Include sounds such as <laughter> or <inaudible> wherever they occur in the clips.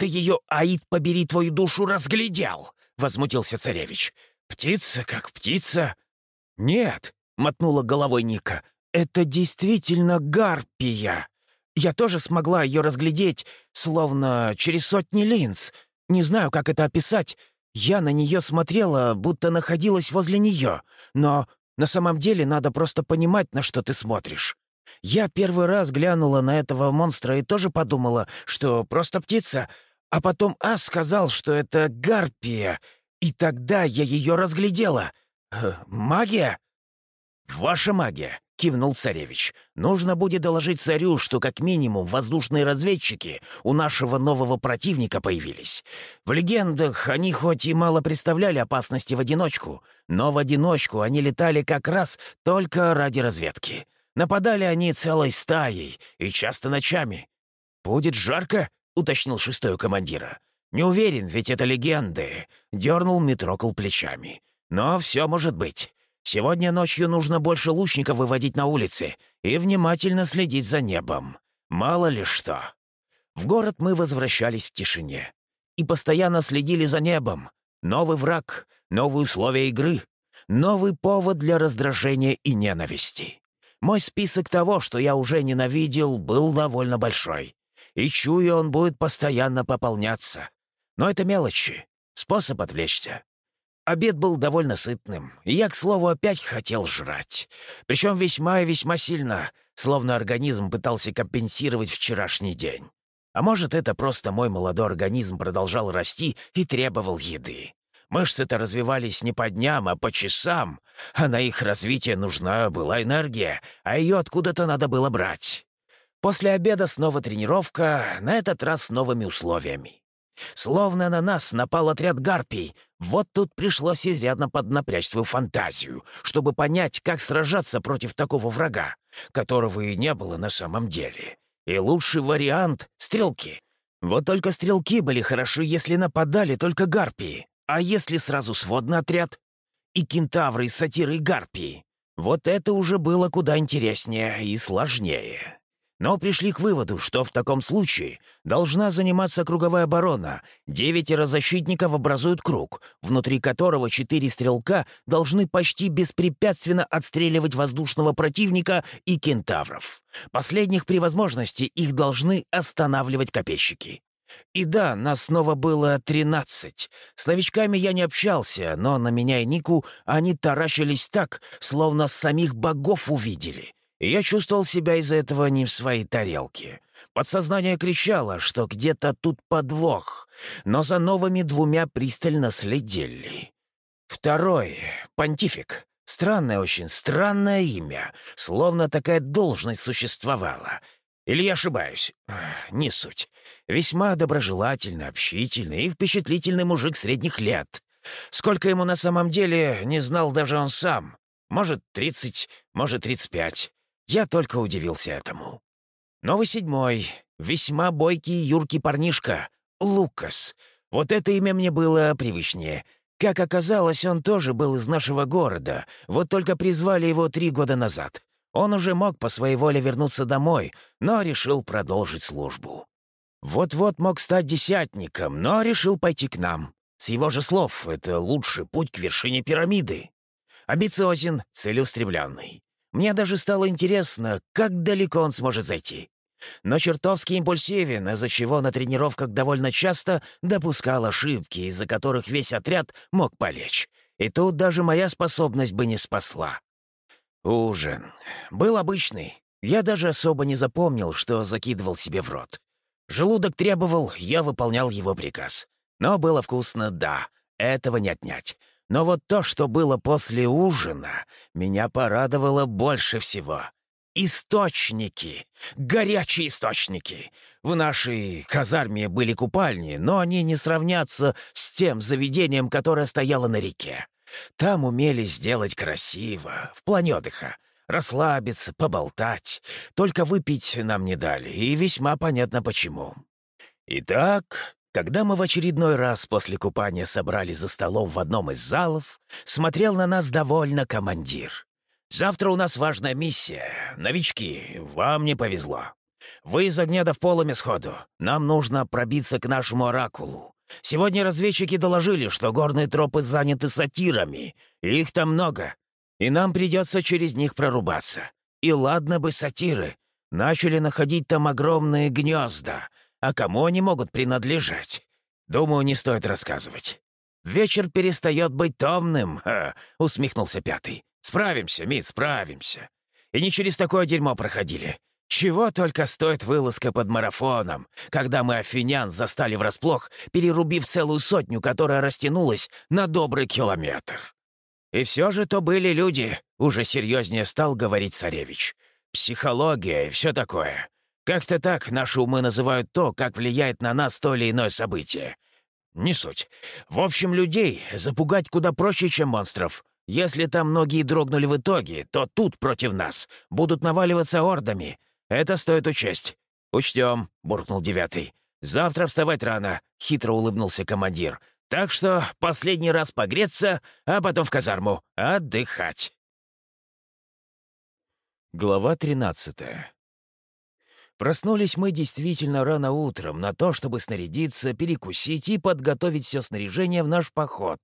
ты ее, Аид, побери твою душу, разглядел?» — возмутился царевич. «Птица как птица». «Нет», — мотнула головой Ника, — «это действительно гарпия. Я тоже смогла ее разглядеть, словно через сотни линз. Не знаю, как это описать. Я на нее смотрела, будто находилась возле нее. Но на самом деле надо просто понимать, на что ты смотришь. Я первый раз глянула на этого монстра и тоже подумала, что просто птица, а потом Ас сказал, что это гарпия, и тогда я ее разглядела. Э, магия? Ваша магия, кивнул царевич. «Нужно будет доложить царю, что как минимум воздушные разведчики у нашего нового противника появились. В легендах они хоть и мало представляли опасности в одиночку, но в одиночку они летали как раз только ради разведки. Нападали они целой стаей и часто ночами. «Будет жарко?» — уточнил шестой у командира. «Не уверен, ведь это легенды», — дернул Митрокл плечами. «Но все может быть. Сегодня ночью нужно больше лучников выводить на улицы и внимательно следить за небом. Мало ли что. В город мы возвращались в тишине. И постоянно следили за небом. Новый враг, новые условия игры, новый повод для раздражения и ненависти. Мой список того, что я уже ненавидел, был довольно большой. И чую, он будет постоянно пополняться. Но это мелочи. Способ отвлечься. Обед был довольно сытным, и я, к слову, опять хотел жрать. Причем весьма и весьма сильно, словно организм пытался компенсировать вчерашний день. А может, это просто мой молодой организм продолжал расти и требовал еды. Мышцы-то развивались не по дням, а по часам, а на их развитие нужна была энергия, а ее откуда-то надо было брать. После обеда снова тренировка, на этот раз с новыми условиями. Словно на нас напал отряд гарпий. Вот тут пришлось изрядно поднапрячь свою фантазию, чтобы понять, как сражаться против такого врага, которого и не было на самом деле. И лучший вариант — стрелки. Вот только стрелки были хороши, если нападали только гарпии. А если сразу сводный отряд? И кентавры, и сатиры, и гарпии. Вот это уже было куда интереснее и сложнее но пришли к выводу, что в таком случае должна заниматься круговая оборона. Девятеро защитников образуют круг, внутри которого четыре стрелка должны почти беспрепятственно отстреливать воздушного противника и кентавров. Последних при возможности их должны останавливать копейщики. И да, нас снова было тринадцать. С новичками я не общался, но на меня и Нику они таращились так, словно самих богов увидели — я чувствовал себя из-за этого не в своей тарелке. Подсознание кричало, что где-то тут подвох, но за новыми двумя пристально следили. Второй — понтифик. Странное очень, странное имя, словно такая должность существовала. Или я ошибаюсь? Не суть. Весьма доброжелательный, общительный и впечатлительный мужик средних лет. Сколько ему на самом деле, не знал даже он сам. Может, тридцать, может, тридцать пять. Я только удивился этому. Новый седьмой, весьма бойкий юркий парнишка, Лукас. Вот это имя мне было привычнее. Как оказалось, он тоже был из нашего города, вот только призвали его три года назад. Он уже мог по своей воле вернуться домой, но решил продолжить службу. Вот-вот мог стать десятником, но решил пойти к нам. С его же слов, это лучший путь к вершине пирамиды. Амбициозен, целеустремленный. Мне даже стало интересно, как далеко он сможет зайти. Но чертовски импульсивен, из-за чего на тренировках довольно часто допускал ошибки, из-за которых весь отряд мог полечь. И тут даже моя способность бы не спасла. Ужин. Был обычный. Я даже особо не запомнил, что закидывал себе в рот. Желудок требовал, я выполнял его приказ. Но было вкусно, да, этого не отнять. Но вот то, что было после ужина, меня порадовало больше всего. Источники! Горячие источники! В нашей казарме были купальни, но они не сравнятся с тем заведением, которое стояло на реке. Там умели сделать красиво, в плане отдыха. Расслабиться, поболтать. Только выпить нам не дали, и весьма понятно почему. Итак, когда мы в очередной раз после купания собрались за столом в одном из залов, смотрел на нас довольно командир. «Завтра у нас важная миссия. Новички, вам не повезло. Вы из огня до в полами сходу. Нам нужно пробиться к нашему оракулу. Сегодня разведчики доложили, что горные тропы заняты сатирами. Их там много. И нам придется через них прорубаться. И ладно бы сатиры. Начали находить там огромные гнезда. А кому они могут принадлежать? Думаю, не стоит рассказывать. «Вечер перестает быть томным», — усмехнулся пятый. «Справимся, Мит, справимся. И не через такое дерьмо проходили. Чего только стоит вылазка под марафоном, когда мы афинян застали врасплох, перерубив целую сотню, которая растянулась на добрый километр. И все же то были люди, уже серьезнее стал говорить царевич. Психология и все такое. Как-то так наши умы называют то, как влияет на нас то или иное событие. Не суть. В общем, людей запугать куда проще, чем монстров. Если там многие дрогнули в итоге, то тут против нас будут наваливаться ордами — «Это стоит учесть». «Учтем», — буркнул девятый. «Завтра вставать рано», — хитро улыбнулся командир. «Так что последний раз погреться, а потом в казарму. Отдыхать». Глава тринадцатая. Проснулись мы действительно рано утром на то, чтобы снарядиться, перекусить и подготовить все снаряжение в наш поход.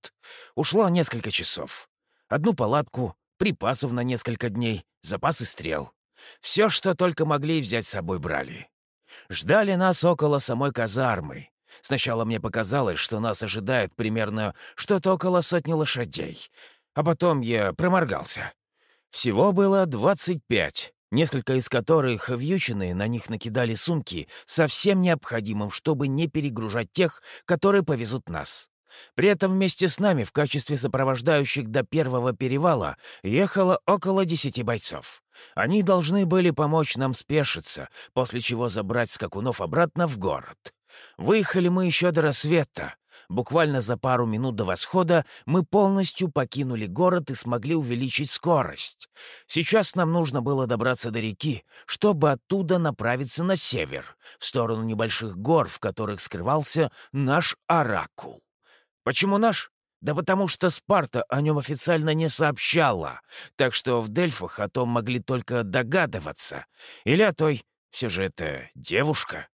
Ушло несколько часов. Одну палатку, припасов на несколько дней, запасы стрел. Все, что только могли взять с собой, брали. Ждали нас около самой казармы. Сначала мне показалось, что нас ожидает примерно что-то около сотни лошадей. А потом я проморгался. Всего было двадцать пять, несколько из которых вьюченные на них накидали сумки со всем необходимым, чтобы не перегружать тех, которые повезут нас. При этом вместе с нами в качестве сопровождающих до первого перевала ехало около десяти бойцов. Они должны были помочь нам спешиться, после чего забрать скакунов обратно в город. Выехали мы еще до рассвета. Буквально за пару минут до восхода мы полностью покинули город и смогли увеличить скорость. Сейчас нам нужно было добраться до реки, чтобы оттуда направиться на север, в сторону небольших гор, в которых скрывался наш оракул. Почему наш? Да потому что Спарта о нем официально не сообщала, так что в Дельфах о том могли только догадываться. Или о той, все же это девушка.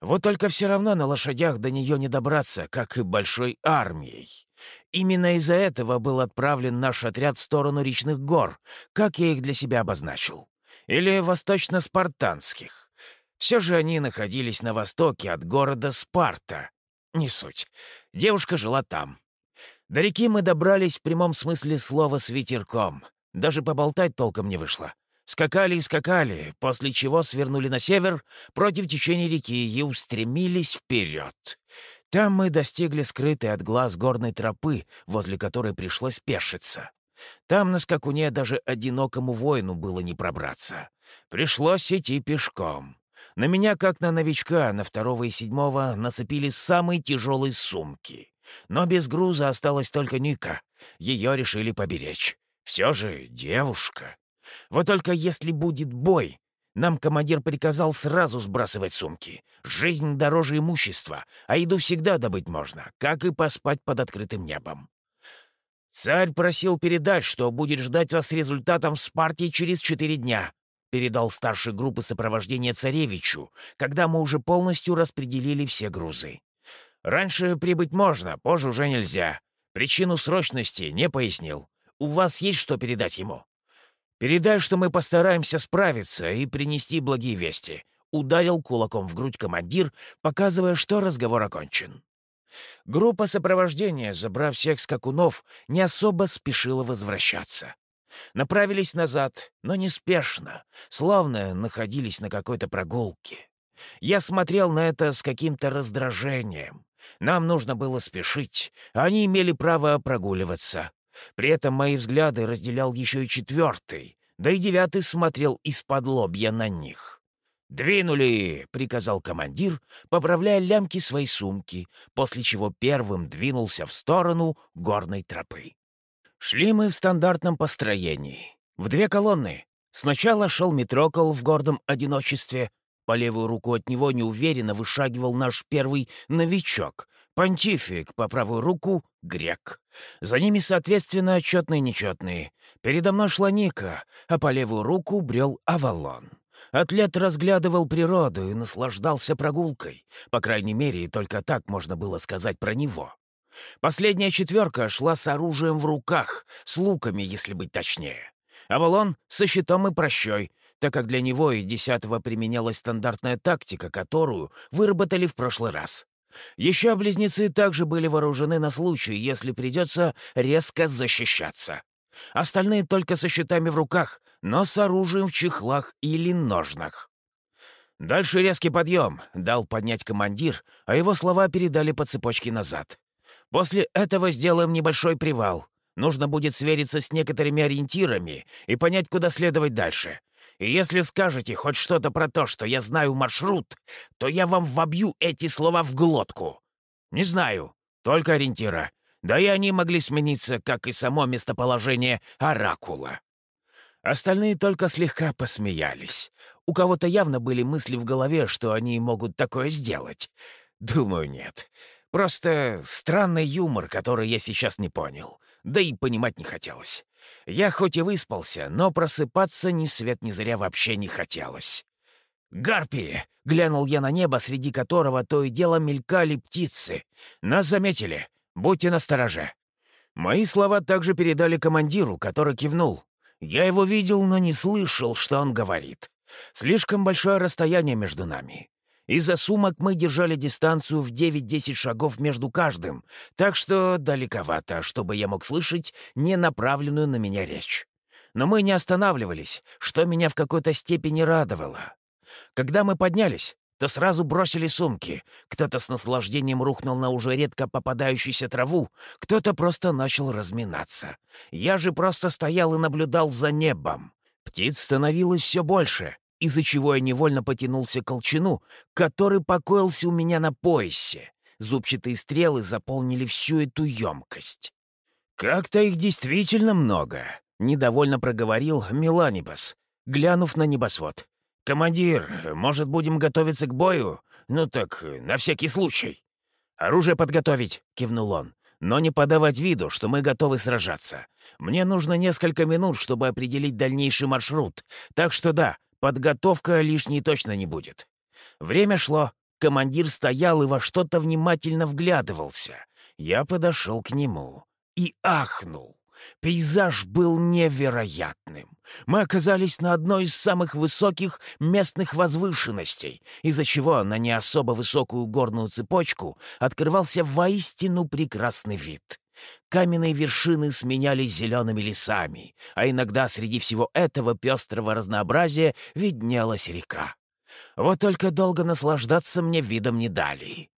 Вот только все равно на лошадях до нее не добраться, как и большой армией. Именно из-за этого был отправлен наш отряд в сторону речных гор, как я их для себя обозначил. Или восточно-спартанских. Все же они находились на востоке от города Спарта. Не суть. Девушка жила там. До реки мы добрались в прямом смысле слова с ветерком. Даже поболтать толком не вышло. Скакали и скакали, после чего свернули на север против течения реки и устремились вперед. Там мы достигли скрытой от глаз горной тропы, возле которой пришлось пешиться. Там на скакуне даже одинокому воину было не пробраться. Пришлось идти пешком. На меня, как на новичка, на второго и седьмого нацепили самые тяжелые сумки. Но без груза осталась только Ника. Ее решили поберечь. Все же девушка. Вот только если будет бой, нам командир приказал сразу сбрасывать сумки. Жизнь дороже имущества, а еду всегда добыть можно, как и поспать под открытым небом. «Царь просил передать, что будет ждать вас с результатом с партии через четыре дня», передал старший группы сопровождения царевичу, когда мы уже полностью распределили все грузы. Раньше прибыть можно, позже уже нельзя. Причину срочности не пояснил. У вас есть что передать ему? Передай, что мы постараемся справиться и принести благие вести. Ударил кулаком в грудь командир, показывая, что разговор окончен. Группа сопровождения, забрав всех скакунов, не особо спешила возвращаться. Направились назад, но неспешно, словно находились на какой-то прогулке. Я смотрел на это с каким-то раздражением. Нам нужно было спешить, а они имели право прогуливаться. При этом мои взгляды разделял еще и четвертый, да и девятый смотрел из-под лобья на них. «Двинули!» — приказал командир, поправляя лямки своей сумки, после чего первым двинулся в сторону горной тропы. Шли мы в стандартном построении. В две колонны. Сначала шел Митрокол в гордом одиночестве, по левую руку от него неуверенно вышагивал наш первый новичок. Понтифик, по правую руку — грек. За ними, соответственно, отчетные и нечетные. Передо мной шла Ника, а по левую руку брел Авалон. Атлет разглядывал природу и наслаждался прогулкой. По крайней мере, только так можно было сказать про него. Последняя четверка шла с оружием в руках, с луками, если быть точнее. Авалон со щитом и прощой, так как для него и десятого применялась стандартная тактика, которую выработали в прошлый раз. Еще близнецы также были вооружены на случай, если придется резко защищаться. Остальные только со щитами в руках, но с оружием в чехлах или ножнах. «Дальше резкий подъем», — дал поднять командир, а его слова передали по цепочке назад. «После этого сделаем небольшой привал. Нужно будет свериться с некоторыми ориентирами и понять, куда следовать дальше. И если скажете хоть что-то про то, что я знаю маршрут, то я вам вобью эти слова в глотку. Не знаю, только ориентира. Да и они могли смениться, как и само местоположение Оракула. Остальные только слегка посмеялись. У кого-то явно были мысли в голове, что они могут такое сделать. Думаю, нет. Просто странный юмор, который я сейчас не понял. Да и понимать не хотелось. Я хоть и выспался, но просыпаться ни свет ни зря вообще не хотелось. «Гарпии!» — глянул я на небо, среди которого то и дело мелькали птицы. «Нас заметили. Будьте настороже». Мои слова также передали командиру, который кивнул. Я его видел, но не слышал, что он говорит. Слишком большое расстояние между нами. Из-за сумок мы держали дистанцию в 9-10 шагов между каждым, так что далековато, чтобы я мог слышать ненаправленную на меня речь. Но мы не останавливались, что меня в какой-то степени радовало. Когда мы поднялись, то сразу бросили сумки. Кто-то с наслаждением рухнул на уже редко попадающуюся траву, кто-то просто начал разминаться. Я же просто стоял и наблюдал за небом. Птиц становилось все больше, из-за чего я невольно потянулся к колчану, который покоился у меня на поясе. Зубчатые стрелы заполнили всю эту емкость. «Как-то их действительно много», — недовольно проговорил Меланибас, глянув на небосвод. «Командир, может, будем готовиться к бою? Ну так, на всякий случай». «Оружие подготовить», — кивнул он. «Но не подавать виду, что мы готовы сражаться. Мне нужно несколько минут, чтобы определить дальнейший маршрут. Так что да, подготовка лишней точно не будет». Время шло. Командир стоял и во что-то внимательно вглядывался. Я подошел к нему и ахнул. Пейзаж был невероятным. Мы оказались на одной из самых высоких местных возвышенностей, из-за чего на не особо высокую горную цепочку открывался воистину прекрасный вид. Каменные вершины сменялись зелеными лесами, а иногда среди всего этого пестрого разнообразия виднелась река. Вот только долго наслаждаться мне видом не дали.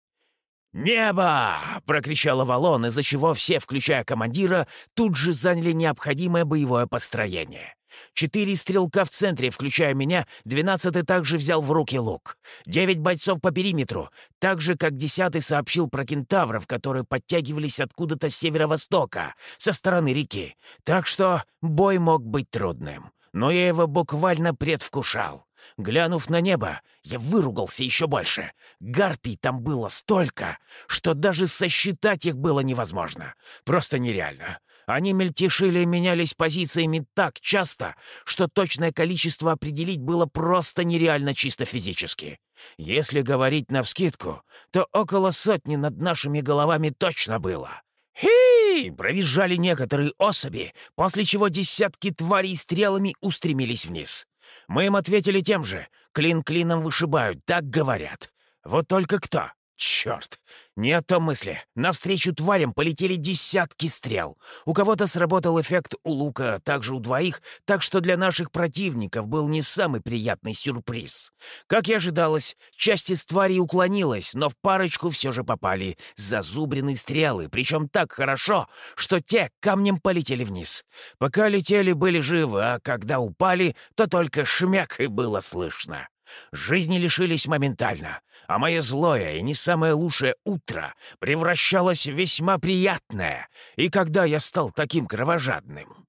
«Небо!» — прокричал Авалон, из-за чего все, включая командира, тут же заняли необходимое боевое построение. Четыре стрелка в центре, включая меня, двенадцатый также взял в руки лук. Девять бойцов по периметру, так же, как десятый сообщил про кентавров, которые подтягивались откуда-то с северо-востока, со стороны реки. Так что бой мог быть трудным. Но я его буквально предвкушал. Глянув на небо, я выругался еще больше. Гарпий там было столько, что даже сосчитать их было невозможно. Просто нереально. Они мельтешили и менялись позициями так часто, что точное количество определить было просто нереально чисто физически. Если говорить навскидку, то около сотни над нашими головами точно было. «Хи!» — провизжали некоторые особи, после чего десятки тварей стрелами устремились вниз. Мы им ответили тем же. Клин клином вышибают, так говорят. Вот только кто? Черт! Не о том мысли. Навстречу тварям полетели десятки стрел. У кого-то сработал эффект у лука, также у двоих, так что для наших противников был не самый приятный сюрприз. Как и ожидалось, часть из тварей уклонилась, но в парочку все же попали зазубренные стрелы, причем так хорошо, что те камнем полетели вниз. Пока летели, были живы, а когда упали, то только шмяк и было слышно. Жизни лишились моментально, а мое злое и не самое лучшее утро превращалось в весьма приятное, и когда я стал таким кровожадным.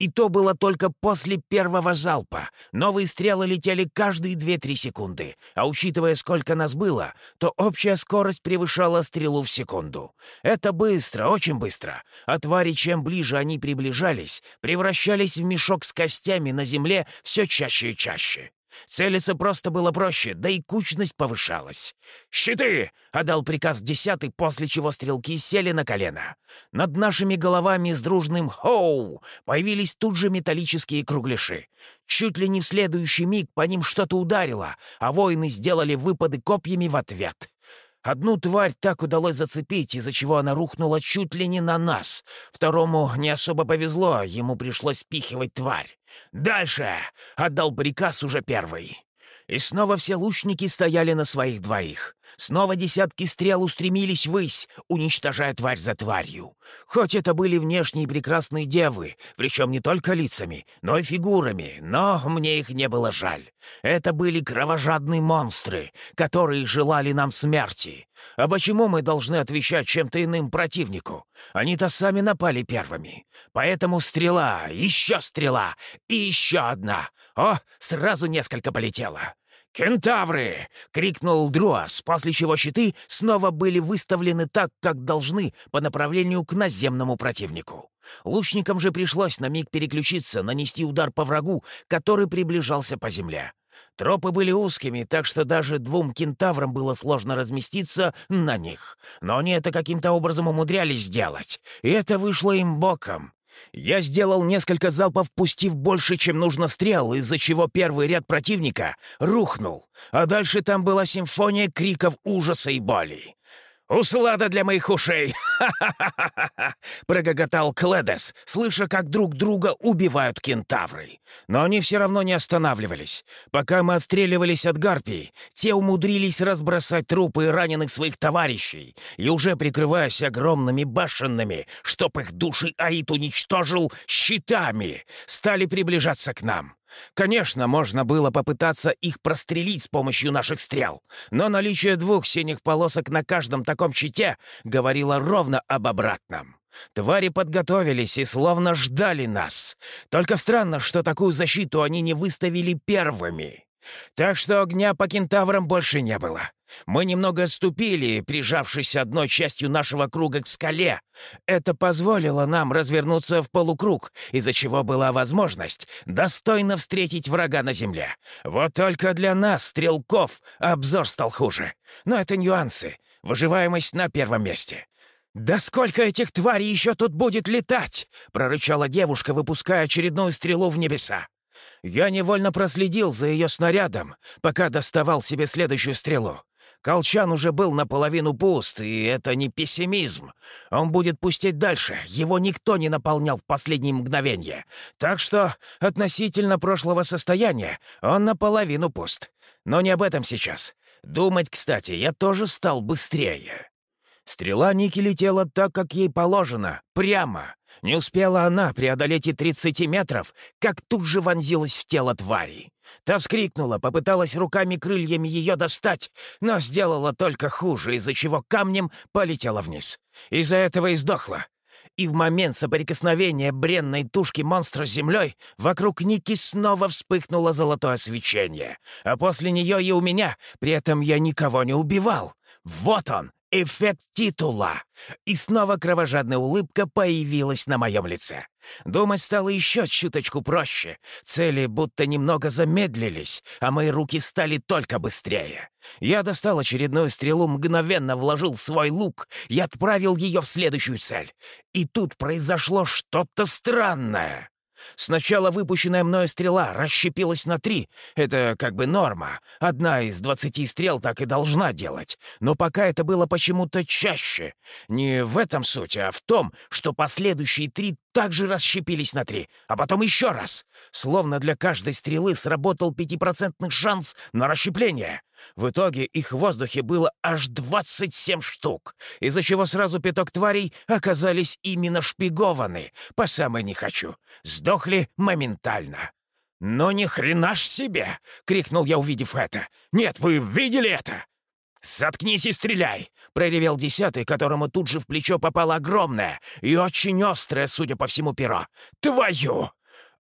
И то было только после первого залпа. Новые стрелы летели каждые 2-3 секунды, а учитывая, сколько нас было, то общая скорость превышала стрелу в секунду. Это быстро, очень быстро. А твари, чем ближе они приближались, превращались в мешок с костями на земле все чаще и чаще. Целиться просто было проще, да и кучность повышалась. «Щиты!» — отдал приказ десятый, после чего стрелки сели на колено. Над нашими головами с дружным «Хоу!» появились тут же металлические кругляши. Чуть ли не в следующий миг по ним что-то ударило, а воины сделали выпады копьями в ответ. Одну тварь так удалось зацепить, из-за чего она рухнула чуть ли не на нас. Второму не особо повезло, ему пришлось спихивать тварь. «Дальше!» — отдал приказ уже первый. И снова все лучники стояли на своих двоих. Снова десятки стрел устремились ввысь, уничтожая тварь за тварью. Хоть это были внешние прекрасные девы, причем не только лицами, но и фигурами, но мне их не было жаль. Это были кровожадные монстры, которые желали нам смерти. А почему мы должны отвечать чем-то иным противнику? Они-то сами напали первыми. Поэтому стрела, еще стрела и еще одна. О, сразу несколько полетело. «Кентавры!» — крикнул Друас, после чего щиты снова были выставлены так, как должны, по направлению к наземному противнику. Лучникам же пришлось на миг переключиться, нанести удар по врагу, который приближался по земле. Тропы были узкими, так что даже двум кентаврам было сложно разместиться на них. Но они это каким-то образом умудрялись сделать, и это вышло им боком. Я сделал несколько залпов, пустив больше, чем нужно стрел, из-за чего первый ряд противника рухнул, а дальше там была симфония криков ужаса и боли. «Услада для моих ушей!» «Ха-ха-ха-ха!» <laughs> — прогоготал Кледес, слыша, как друг друга убивают кентавры. Но они все равно не останавливались. Пока мы отстреливались от гарпий, те умудрились разбросать трупы раненых своих товарищей и, уже прикрываясь огромными башенными, чтоб их души Аид уничтожил, щитами, стали приближаться к нам. Конечно, можно было попытаться их прострелить с помощью наших стрел, но наличие двух синих полосок на каждом таком щите говорило ровно об обратном. Твари подготовились и словно ждали нас. Только странно, что такую защиту они не выставили первыми. Так что огня по кентаврам больше не было. Мы немного отступили, прижавшись одной частью нашего круга к скале. Это позволило нам развернуться в полукруг, из-за чего была возможность достойно встретить врага на земле. Вот только для нас, стрелков, обзор стал хуже. Но это нюансы. Выживаемость на первом месте. «Да сколько этих тварей еще тут будет летать?» — прорычала девушка, выпуская очередную стрелу в небеса. Я невольно проследил за ее снарядом, пока доставал себе следующую стрелу. Колчан уже был наполовину пуст, и это не пессимизм. Он будет пустить дальше, его никто не наполнял в последние мгновения. Так что относительно прошлого состояния он наполовину пуст. Но не об этом сейчас. Думать, кстати, я тоже стал быстрее. Стрела Ники летела так, как ей положено, прямо. Не успела она преодолеть и 30 метров, как тут же вонзилась в тело твари. Та вскрикнула, попыталась руками-крыльями ее достать, но сделала только хуже, из-за чего камнем полетела вниз. Из-за этого и сдохла. И в момент соприкосновения бренной тушки монстра с землей вокруг Ники снова вспыхнуло золотое свечение. А после нее и у меня, при этом я никого не убивал. Вот он, эффект титула. И снова кровожадная улыбка появилась на моем лице. Думать стало еще чуточку проще. Цели будто немного замедлились, а мои руки стали только быстрее. Я достал очередную стрелу, мгновенно вложил свой лук и отправил ее в следующую цель. И тут произошло что-то странное. Сначала выпущенная мною стрела расщепилась на три. Это как бы норма. Одна из двадцати стрел так и должна делать. Но пока это было почему-то чаще. Не в этом суть, а в том, что последующие три также расщепились на три, а потом еще раз. Словно для каждой стрелы сработал пятипроцентный шанс на расщепление. В итоге их в воздухе было аж 27 штук, из-за чего сразу пяток тварей оказались именно шпигованы, по самой не хочу. Сдохли моментально. «Ну ни хрена ж себе!» — крикнул я, увидев это. «Нет, вы видели это?» «Заткнись и стреляй!» — проревел десятый, которому тут же в плечо попало огромное и очень острое, судя по всему, перо. «Твою!»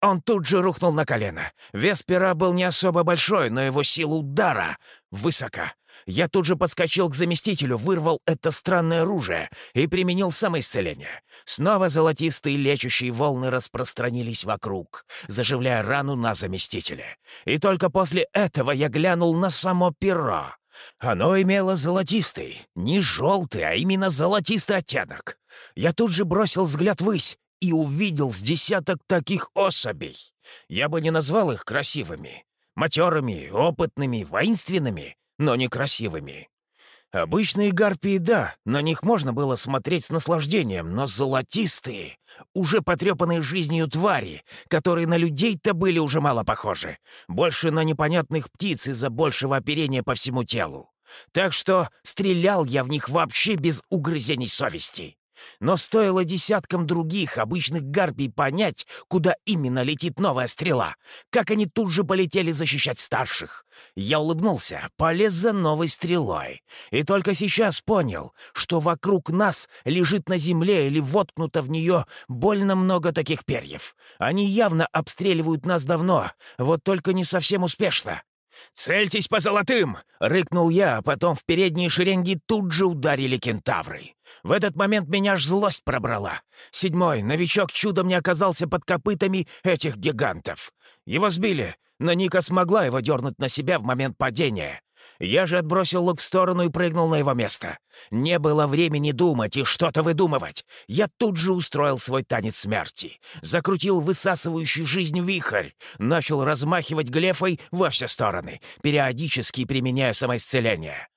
Он тут же рухнул на колено. Вес пера был не особо большой, но его сила удара высока. Я тут же подскочил к заместителю, вырвал это странное оружие и применил самоисцеление. Снова золотистые лечущие волны распространились вокруг, заживляя рану на заместителе. И только после этого я глянул на само перо. Оно имело золотистый, не желтый, а именно золотистый оттенок. Я тут же бросил взгляд ввысь и увидел с десяток таких особей. Я бы не назвал их красивыми. Матерыми, опытными, воинственными, но некрасивыми. Обычные гарпии, да, на них можно было смотреть с наслаждением, но золотистые, уже потрепанные жизнью твари, которые на людей-то были уже мало похожи, больше на непонятных птиц из-за большего оперения по всему телу. Так что стрелял я в них вообще без угрызений совести. Но стоило десяткам других обычных гарпий понять, куда именно летит новая стрела, как они тут же полетели защищать старших. Я улыбнулся, полез за новой стрелой. И только сейчас понял, что вокруг нас лежит на земле или воткнуто в нее больно много таких перьев. Они явно обстреливают нас давно, вот только не совсем успешно. «Цельтесь по золотым!» — рыкнул я, а потом в передние шеренги тут же ударили кентавры. В этот момент меня аж злость пробрала. Седьмой, новичок чудом не оказался под копытами этих гигантов. Его сбили, но Ника смогла его дернуть на себя в момент падения. Я же отбросил лук в сторону и прыгнул на его место. Не было времени думать и что-то выдумывать. Я тут же устроил свой танец смерти. Закрутил высасывающий жизнь вихрь. Начал размахивать глефой во все стороны, периодически применяя самоисцеление.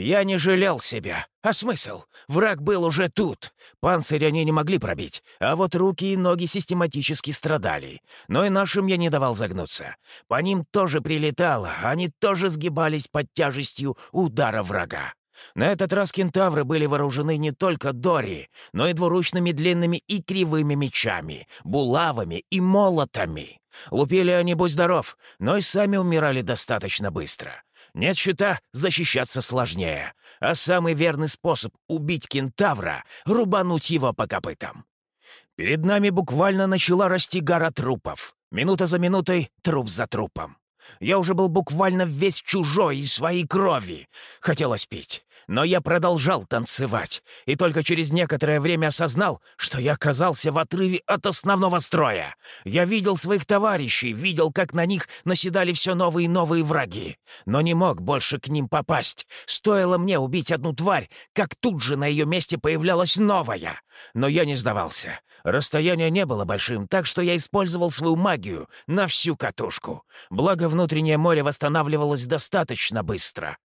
Я не жалел себя. А смысл? Враг был уже тут. Панцирь они не могли пробить, а вот руки и ноги систематически страдали. Но и нашим я не давал загнуться. По ним тоже прилетало, они тоже сгибались под тяжестью удара врага. На этот раз кентавры были вооружены не только дори, но и двуручными длинными и кривыми мечами, булавами и молотами. Лупили они, будь здоров, но и сами умирали достаточно быстро. Нет щита — защищаться сложнее. А самый верный способ убить кентавра — рубануть его по копытам. Перед нами буквально начала расти гора трупов. Минута за минутой, труп за трупом. Я уже был буквально весь чужой из своей крови. Хотелось пить но я продолжал танцевать, и только через некоторое время осознал, что я оказался в отрыве от основного строя. Я видел своих товарищей, видел, как на них наседали все новые и новые враги, но не мог больше к ним попасть. Стоило мне убить одну тварь, как тут же на ее месте появлялась новая. Но я не сдавался. Расстояние не было большим, так что я использовал свою магию на всю катушку. Благо, внутреннее море восстанавливалось достаточно быстро.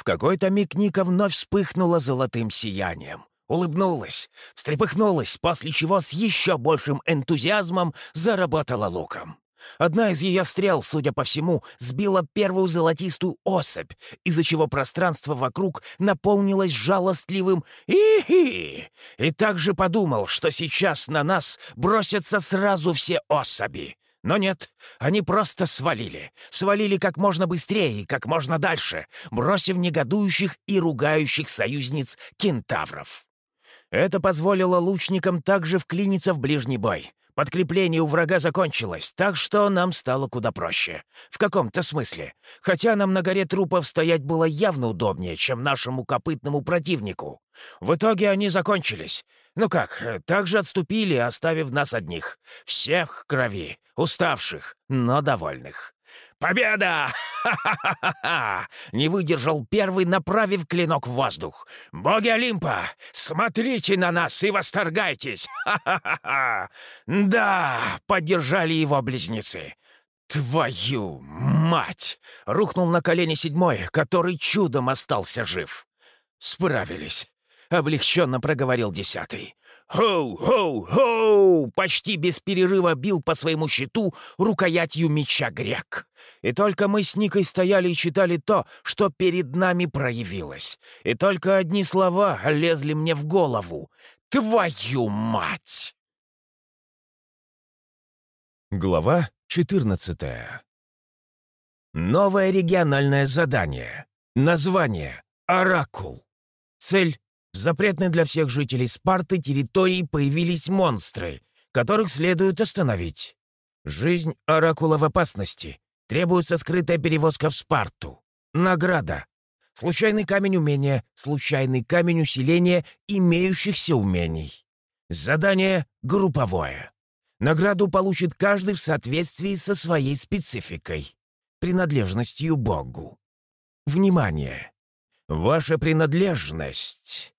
В какой-то миг Ника вновь вспыхнула золотым сиянием. Улыбнулась, встрепыхнулась, после чего с еще большим энтузиазмом заработала луком. Одна из ее стрел, судя по всему, сбила первую золотистую особь, из-за чего пространство вокруг наполнилось жалостливым «и-хи!» И также подумал, что сейчас на нас бросятся сразу все особи. Но нет, они просто свалили. Свалили как можно быстрее и как можно дальше, бросив негодующих и ругающих союзниц кентавров. Это позволило лучникам также вклиниться в ближний бой. Подкрепление у врага закончилось, так что нам стало куда проще. В каком-то смысле. Хотя нам на горе трупов стоять было явно удобнее, чем нашему копытному противнику. В итоге они закончились. Ну как, так же отступили, оставив нас одних. Всех крови, уставших, но довольных. «Победа! Ха-ха-ха-ха!» Не выдержал первый, направив клинок в воздух. «Боги Олимпа, смотрите на нас и восторгайтесь! Ха-ха-ха-ха!» «Да!» — поддержали его близнецы. «Твою мать!» — рухнул на колени седьмой, который чудом остался жив. «Справились!» — облегченно проговорил десятый. «Хоу! Хоу! Хоу!» Почти без перерыва бил по своему щиту рукоятью меча грек. И только мы с Никой стояли и читали то, что перед нами проявилось. И только одни слова лезли мне в голову. «Твою мать!» Глава 14 Новое региональное задание. Название «Оракул». Цель в запретной для всех жителей Спарты территории появились монстры, которых следует остановить. Жизнь Оракула в опасности. Требуется скрытая перевозка в Спарту. Награда. Случайный камень умения, случайный камень усиления имеющихся умений. Задание групповое. Награду получит каждый в соответствии со своей спецификой, принадлежностью Богу. Внимание! Ваша принадлежность.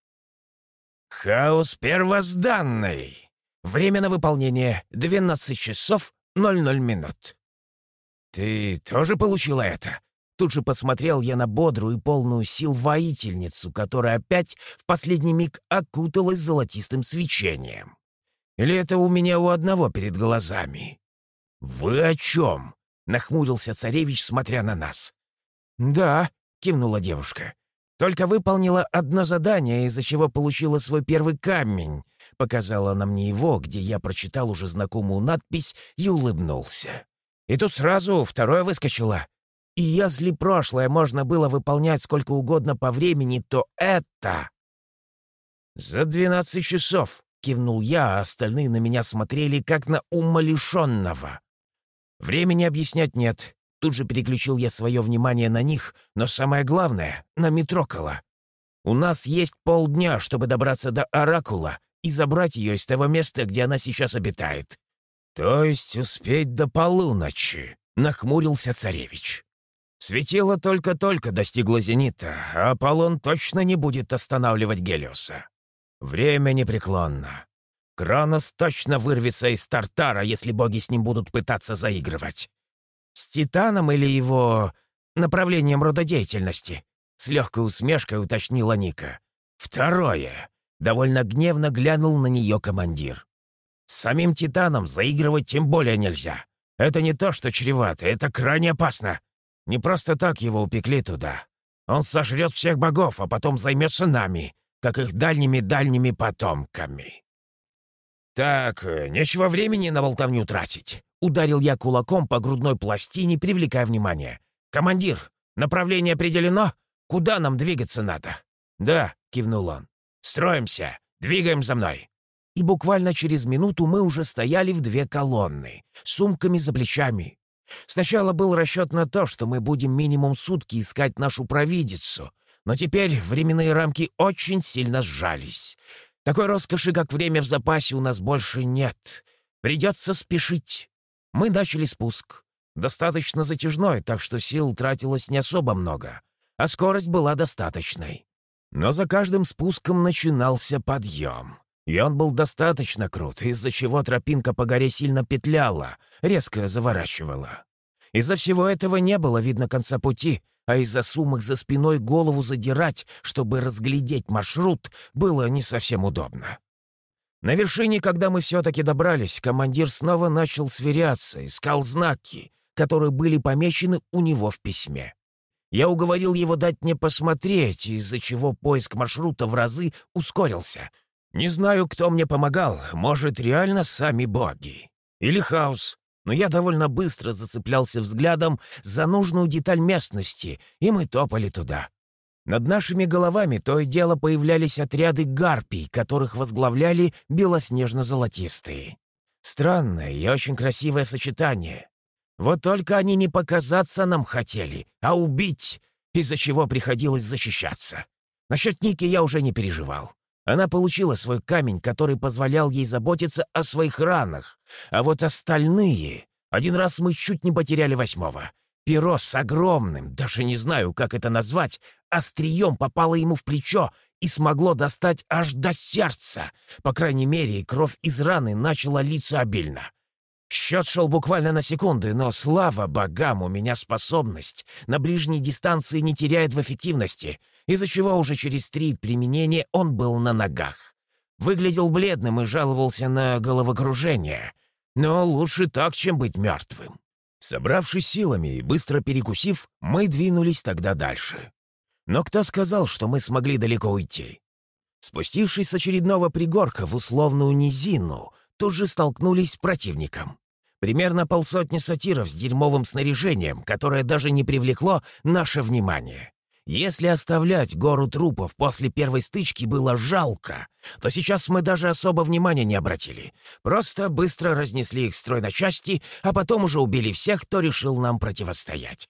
Хаос первозданный. Время на выполнение 12 часов 00 минут. Ты тоже получила это? Тут же посмотрел я на бодрую и полную сил воительницу, которая опять в последний миг окуталась золотистым свечением. Или это у меня у одного перед глазами? «Вы о чем?» — нахмурился царевич, смотря на нас. «Да», — кивнула девушка. «Только выполнила одно задание, из-за чего получила свой первый камень». Показала она мне его, где я прочитал уже знакомую надпись и улыбнулся. И тут сразу второе выскочило. И если прошлое можно было выполнять сколько угодно по времени, то это... «За двенадцать часов», — кивнул я, а остальные на меня смотрели, как на умалишенного. «Времени объяснять нет». Тут же переключил я свое внимание на них, но самое главное — на Митрокола. «У нас есть полдня, чтобы добраться до Оракула и забрать ее из того места, где она сейчас обитает». «То есть успеть до полуночи», — нахмурился царевич. Светило только-только достигло зенита, а Аполлон точно не будет останавливать Гелиоса. Время непреклонно. Кронос точно вырвется из Тартара, если боги с ним будут пытаться заигрывать. С Титаном или его направлением рододеятельности? С легкой усмешкой уточнила Ника. Второе. Довольно гневно глянул на нее командир. С самим Титаном заигрывать тем более нельзя. Это не то, что чревато, это крайне опасно. Не просто так его упекли туда. Он сожрет всех богов, а потом займется нами, как их дальними-дальними потомками. «Так, нечего времени на болтовню тратить», — ударил я кулаком по грудной пластине, привлекая внимание. «Командир, направление определено? Куда нам двигаться надо?» «Да», — кивнул он. «Строимся, двигаем за мной». И буквально через минуту мы уже стояли в две колонны, сумками за плечами. Сначала был расчет на то, что мы будем минимум сутки искать нашу провидицу, но теперь временные рамки очень сильно сжались. Такой роскоши, как время в запасе, у нас больше нет. Придется спешить. Мы начали спуск. Достаточно затяжной, так что сил тратилось не особо много, а скорость была достаточной. Но за каждым спуском начинался подъем. И он был достаточно крут, из-за чего тропинка по горе сильно петляла, резко заворачивала. Из-за всего этого не было видно конца пути, а из-за сумок за спиной голову задирать, чтобы разглядеть маршрут, было не совсем удобно. На вершине, когда мы все-таки добрались, командир снова начал сверяться, искал знаки, которые были помечены у него в письме. Я уговорил его дать мне посмотреть, из-за чего поиск маршрута в разы ускорился. Не знаю, кто мне помогал, может, реально сами боги. Или хаос, но я довольно быстро зацеплялся взглядом за нужную деталь местности, и мы топали туда. Над нашими головами то и дело появлялись отряды гарпий, которых возглавляли белоснежно-золотистые. Странное и очень красивое сочетание. Вот только они не показаться нам хотели, а убить, из-за чего приходилось защищаться. Насчет Ники я уже не переживал. Она получила свой камень, который позволял ей заботиться о своих ранах. А вот остальные... Один раз мы чуть не потеряли восьмого. Перо с огромным, даже не знаю, как это назвать, острием попало ему в плечо и смогло достать аж до сердца. По крайней мере, кровь из раны начала литься обильно. Счет шел буквально на секунды, но, слава богам, у меня способность на ближней дистанции не теряет в эффективности — из-за чего уже через три применения он был на ногах. Выглядел бледным и жаловался на головокружение. Но лучше так, чем быть мертвым. Собравшись силами и быстро перекусив, мы двинулись тогда дальше. Но кто сказал, что мы смогли далеко уйти? Спустившись с очередного пригорка в условную низину, тут же столкнулись с противником. Примерно полсотни сатиров с дерьмовым снаряжением, которое даже не привлекло наше внимание. Если оставлять гору трупов после первой стычки было жалко, то сейчас мы даже особо внимания не обратили. Просто быстро разнесли их строй на части, а потом уже убили всех, кто решил нам противостоять.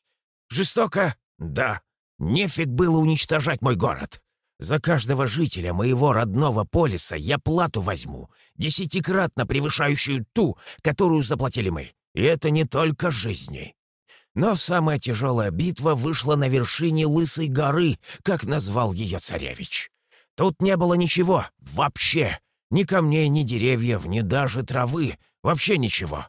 Жестоко? Да. Нефиг было уничтожать мой город. За каждого жителя моего родного полиса я плату возьму, десятикратно превышающую ту, которую заплатили мы. И это не только жизни. Но самая тяжелая битва вышла на вершине Лысой горы, как назвал ее царевич. Тут не было ничего, вообще. Ни камней, ни деревьев, ни даже травы, вообще ничего.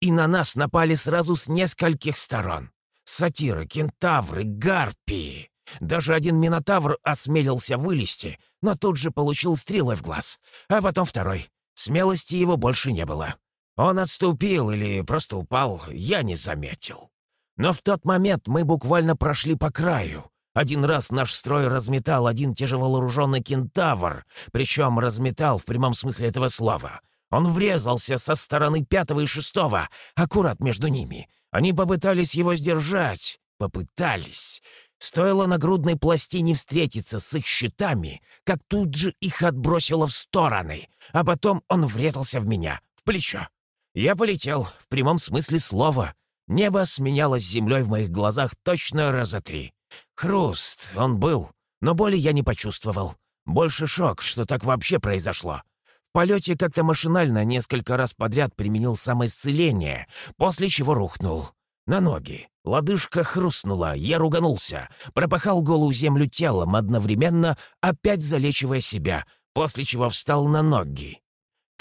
И на нас напали сразу с нескольких сторон. Сатиры, кентавры, гарпии. Даже один минотавр осмелился вылезти, но тут же получил стрелы в глаз. А потом второй. Смелости его больше не было. Он отступил или просто упал, я не заметил. Но в тот момент мы буквально прошли по краю. Один раз наш строй разметал один тяжеловооруженный кентавр, причем разметал в прямом смысле этого слова. Он врезался со стороны пятого и шестого, аккурат между ними. Они попытались его сдержать. Попытались. Стоило на грудной пластине встретиться с их щитами, как тут же их отбросило в стороны, а потом он врезался в меня, в плечо. Я полетел, в прямом смысле слова. Небо сменялось землей в моих глазах точно раза три. Хруст, он был, но боли я не почувствовал. Больше шок, что так вообще произошло. В полете как-то машинально несколько раз подряд применил самоисцеление, после чего рухнул. На ноги. Лодыжка хрустнула, я руганулся, пропахал голую землю телом, одновременно опять залечивая себя, после чего встал на ноги.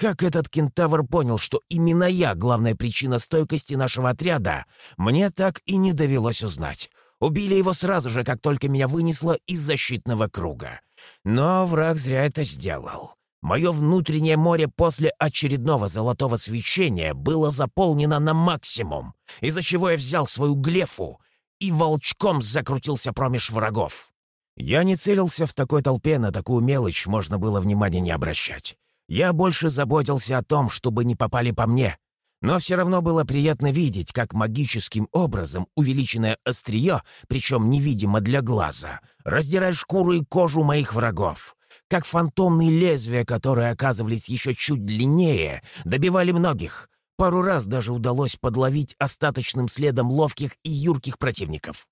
Как этот кентавр понял, что именно я главная причина стойкости нашего отряда, мне так и не довелось узнать. Убили его сразу же, как только меня вынесло из защитного круга. Но враг зря это сделал. Мое внутреннее море после очередного золотого свечения было заполнено на максимум, из-за чего я взял свою глефу и волчком закрутился промеж врагов. Я не целился в такой толпе, на такую мелочь можно было внимания не обращать. Я больше заботился о том, чтобы не попали по мне. Но все равно было приятно видеть, как магическим образом увеличенное острие, причем невидимо для глаза, раздирает шкуру и кожу моих врагов как фантомные лезвия, которые оказывались еще чуть длиннее, добивали многих. Пару раз даже удалось подловить остаточным следом ловких и юрких противников.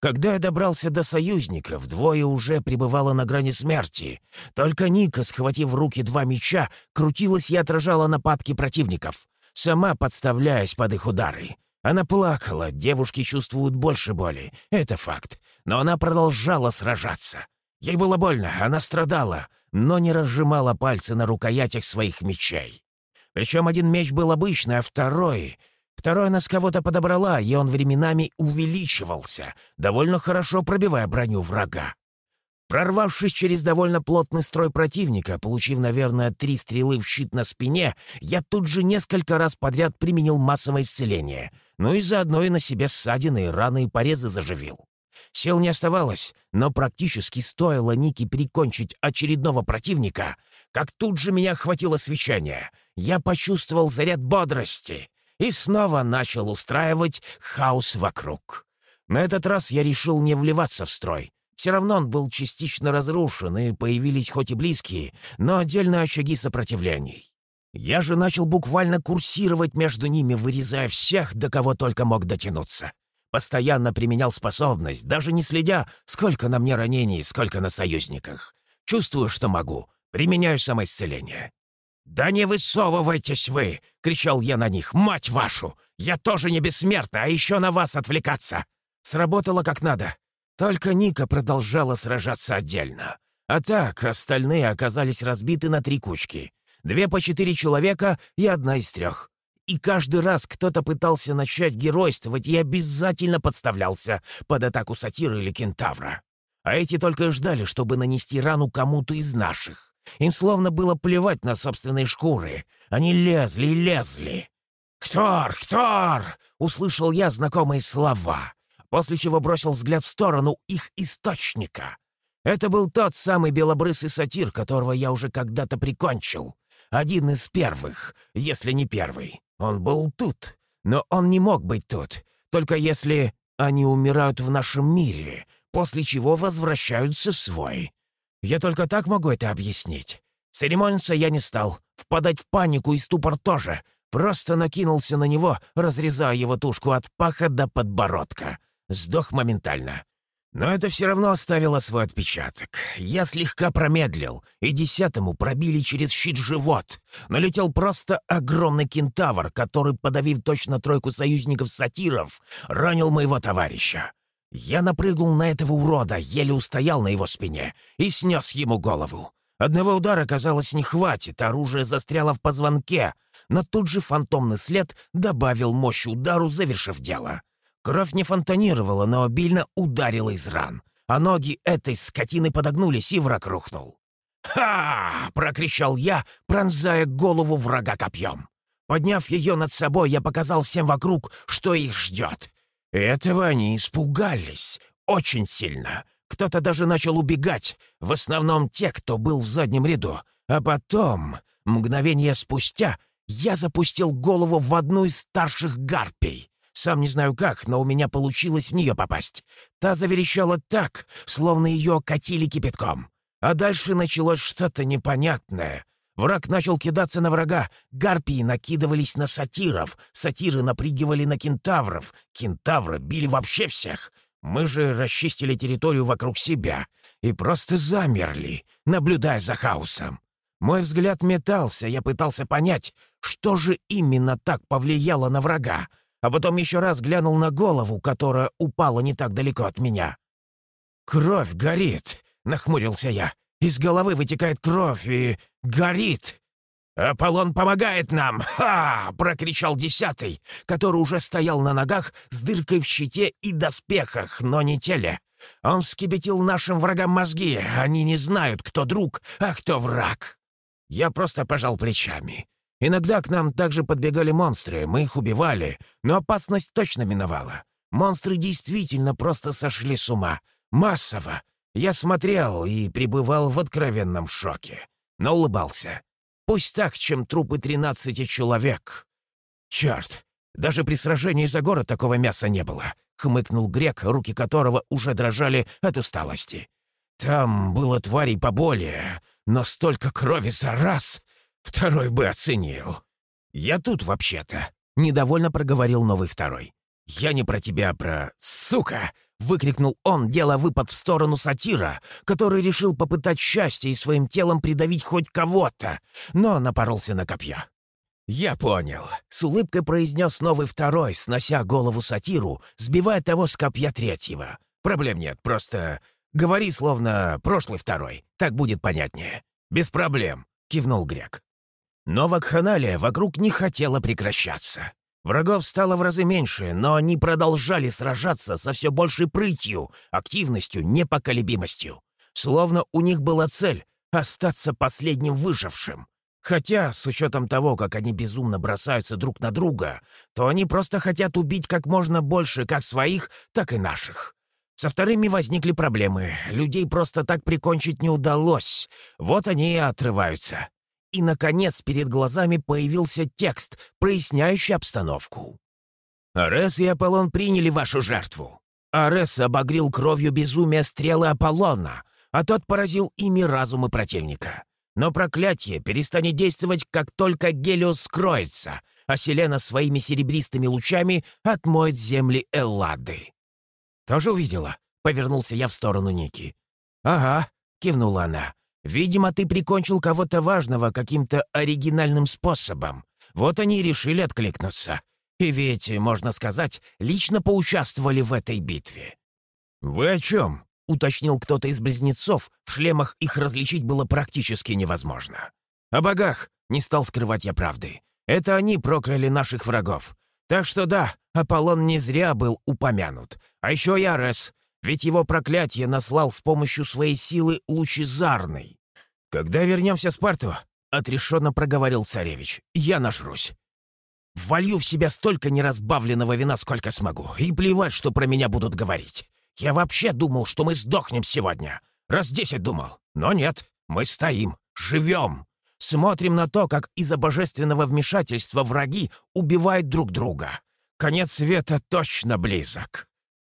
Когда я добрался до союзников, двое уже пребывало на грани смерти. Только Ника, схватив в руки два меча, крутилась и отражала нападки противников, сама подставляясь под их удары. Она плакала, девушки чувствуют больше боли, это факт, но она продолжала сражаться. Ей было больно, она страдала, но не разжимала пальцы на рукоятях своих мечей. Причем один меч был обычный, а второй... Второй она с кого-то подобрала, и он временами увеличивался, довольно хорошо пробивая броню врага. Прорвавшись через довольно плотный строй противника, получив, наверное, три стрелы в щит на спине, я тут же несколько раз подряд применил массовое исцеление, ну и заодно и на себе ссадины, раны и порезы заживил. Сил не оставалось, но практически стоило Нике прикончить очередного противника, как тут же меня охватило свечение. Я почувствовал заряд бодрости и снова начал устраивать хаос вокруг. На этот раз я решил не вливаться в строй. Все равно он был частично разрушен, и появились хоть и близкие, но отдельные очаги сопротивлений. Я же начал буквально курсировать между ними, вырезая всех, до кого только мог дотянуться. Постоянно применял способность, даже не следя, сколько на мне ранений, сколько на союзниках. Чувствую, что могу. Применяю самоисцеление. «Да не высовывайтесь вы!» — кричал я на них. «Мать вашу! Я тоже не бессмертный, а еще на вас отвлекаться!» Сработало как надо. Только Ника продолжала сражаться отдельно. А так, остальные оказались разбиты на три кучки. Две по четыре человека и одна из трех. И каждый раз кто-то пытался начать геройствовать и обязательно подставлялся под атаку сатиры или кентавра. А эти только ждали, чтобы нанести рану кому-то из наших. Им словно было плевать на собственные шкуры. Они лезли и лезли. «Хтор! Хтор!» — услышал я знакомые слова, после чего бросил взгляд в сторону их источника. Это был тот самый белобрысый сатир, которого я уже когда-то прикончил. Один из первых, если не первый. Он был тут, но он не мог быть тут, только если они умирают в нашем мире, после чего возвращаются в свой. Я только так могу это объяснить. Церемониться я не стал, впадать в панику и ступор тоже. Просто накинулся на него, разрезая его тушку от паха до подбородка. Сдох моментально. Но это все равно оставило свой отпечаток. Я слегка промедлил, и десятому пробили через щит живот. Налетел просто огромный кентавр, который, подавив точно тройку союзников-сатиров, ранил моего товарища. Я напрыгнул на этого урода, еле устоял на его спине и снес ему голову. Одного удара, казалось, не хватит, оружие застряло в позвонке, но тут же фантомный след добавил мощь удару, завершив дело. Кровь не фонтанировала, но обильно ударила из ран, а ноги этой скотины подогнулись, и враг рухнул. «Ха!» — прокричал я, пронзая голову врага копьем. Подняв ее над собой, я показал всем вокруг, что их ждет. Этого они испугались очень сильно. Кто-то даже начал убегать, в основном те, кто был в заднем ряду. А потом, мгновение спустя, я запустил голову в одну из старших гарпий. Сам не знаю как, но у меня получилось в нее попасть. Та заверещала так, словно ее катили кипятком. А дальше началось что-то непонятное. Враг начал кидаться на врага, гарпии накидывались на сатиров, сатиры напрыгивали на кентавров, кентавры били вообще всех. Мы же расчистили территорию вокруг себя и просто замерли, наблюдая за хаосом. Мой взгляд метался, я пытался понять, что же именно так повлияло на врага, а потом еще раз глянул на голову, которая упала не так далеко от меня. «Кровь горит!» — нахмурился я. «Из головы вытекает кровь и горит!» «Аполлон помогает нам! <laughs> Ха!» — прокричал десятый, который уже стоял на ногах с дыркой в щите и доспехах, но не теле. Он вскипятил нашим врагам мозги. Они не знают, кто друг, а кто враг. Я просто пожал плечами. Иногда к нам также подбегали монстры, мы их убивали, но опасность точно миновала. Монстры действительно просто сошли с ума. Массово. Я смотрел и пребывал в откровенном шоке. Но улыбался. Пусть так, чем трупы тринадцати человек. Черт, даже при сражении за город такого мяса не было, хмыкнул грек, руки которого уже дрожали от усталости. Там было тварей поболее, но столько крови за раз — Второй бы оценил. Я тут вообще-то. Недовольно проговорил новый второй. «Я не про тебя, а про... Сука!» — выкрикнул он, делая выпад в сторону сатира, который решил попытать счастье и своим телом придавить хоть кого-то, но напоролся на копье. «Я понял», — с улыбкой произнес новый второй, снося голову сатиру, сбивая того с копья третьего. «Проблем нет, просто говори, словно прошлый второй, так будет понятнее». «Без проблем», — кивнул Грек. Но вакханалия вокруг не хотела прекращаться. Врагов стало в разы меньше, но они продолжали сражаться со все большей прытью, активностью, непоколебимостью. Словно у них была цель — остаться последним выжившим. Хотя, с учетом того, как они безумно бросаются друг на друга, то они просто хотят убить как можно больше как своих, так и наших. Со вторыми возникли проблемы. Людей просто так прикончить не удалось. Вот они и отрываются и, наконец, перед глазами появился текст, проясняющий обстановку. «Арес и Аполлон приняли вашу жертву. Арес обогрел кровью безумия стрелы Аполлона, а тот поразил ими разумы противника. Но проклятие перестанет действовать, как только Гелиос скроется, а Селена своими серебристыми лучами отмоет земли Эллады». «Тоже увидела?» — повернулся я в сторону Ники. «Ага», — кивнула она. Видимо, ты прикончил кого-то важного каким-то оригинальным способом. Вот они и решили откликнуться. И ведь, можно сказать, лично поучаствовали в этой битве». «Вы о чем?» — уточнил кто-то из близнецов. В шлемах их различить было практически невозможно. «О богах!» — не стал скрывать я правды. «Это они прокляли наших врагов. Так что да, Аполлон не зря был упомянут. А еще и Арес, ведь его проклятие наслал с помощью своей силы лучезарной. «Когда вернемся в Спарту?» — отрешенно проговорил царевич. «Я нажрусь. Волью в себя столько неразбавленного вина, сколько смогу, и плевать, что про меня будут говорить. Я вообще думал, что мы сдохнем сегодня. Раз десять думал. Но нет, мы стоим, живем. Смотрим на то, как из-за божественного вмешательства враги убивают друг друга. Конец света точно близок.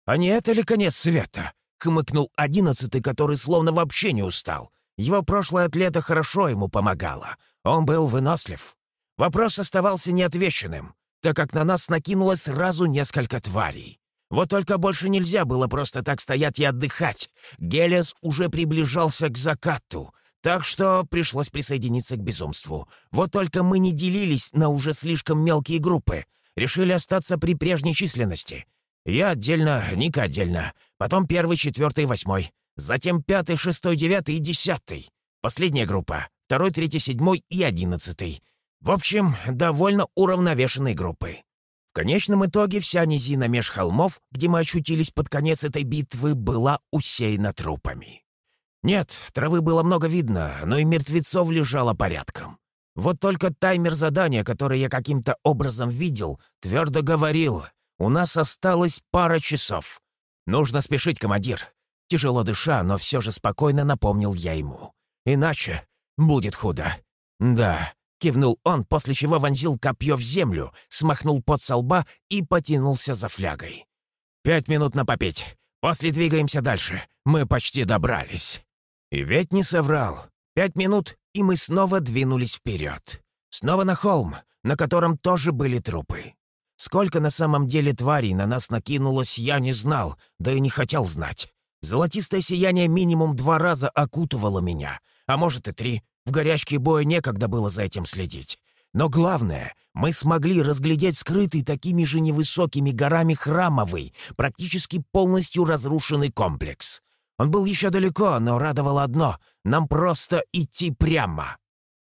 А не это ли конец света? Хмыкнул одиннадцатый, который словно вообще не устал. Его прошлое атлета хорошо ему помогало. Он был вынослив. Вопрос оставался неотвеченным, так как на нас накинулось сразу несколько тварей. Вот только больше нельзя было просто так стоять и отдыхать. Гелес уже приближался к закату, так что пришлось присоединиться к безумству. Вот только мы не делились на уже слишком мелкие группы. Решили остаться при прежней численности. Я отдельно, Ника отдельно. Потом первый, четвертый, восьмой. Затем пятый, шестой, девятый и десятый. Последняя группа. Второй, третий, седьмой и одиннадцатый. В общем, довольно уравновешенные группы. В конечном итоге вся низина меж холмов, где мы очутились под конец этой битвы, была усеяна трупами. Нет, травы было много видно, но и мертвецов лежало порядком. Вот только таймер задания, который я каким-то образом видел, твердо говорил, у нас осталось пара часов. Нужно спешить, командир. Тяжело дыша, но все же спокойно напомнил я ему. Иначе будет худо. Да, кивнул он, после чего вонзил копье в землю, смахнул под со лба и потянулся за флягой. «Пять минут на попить. После двигаемся дальше. Мы почти добрались». И ведь не соврал. Пять минут, и мы снова двинулись вперед. Снова на холм, на котором тоже были трупы. Сколько на самом деле тварей на нас накинулось, я не знал, да и не хотел знать. Золотистое сияние минимум два раза окутывало меня, а может и три. В горячке боя некогда было за этим следить. Но главное, мы смогли разглядеть скрытый такими же невысокими горами храмовый, практически полностью разрушенный комплекс. Он был еще далеко, но радовало одно — нам просто идти прямо.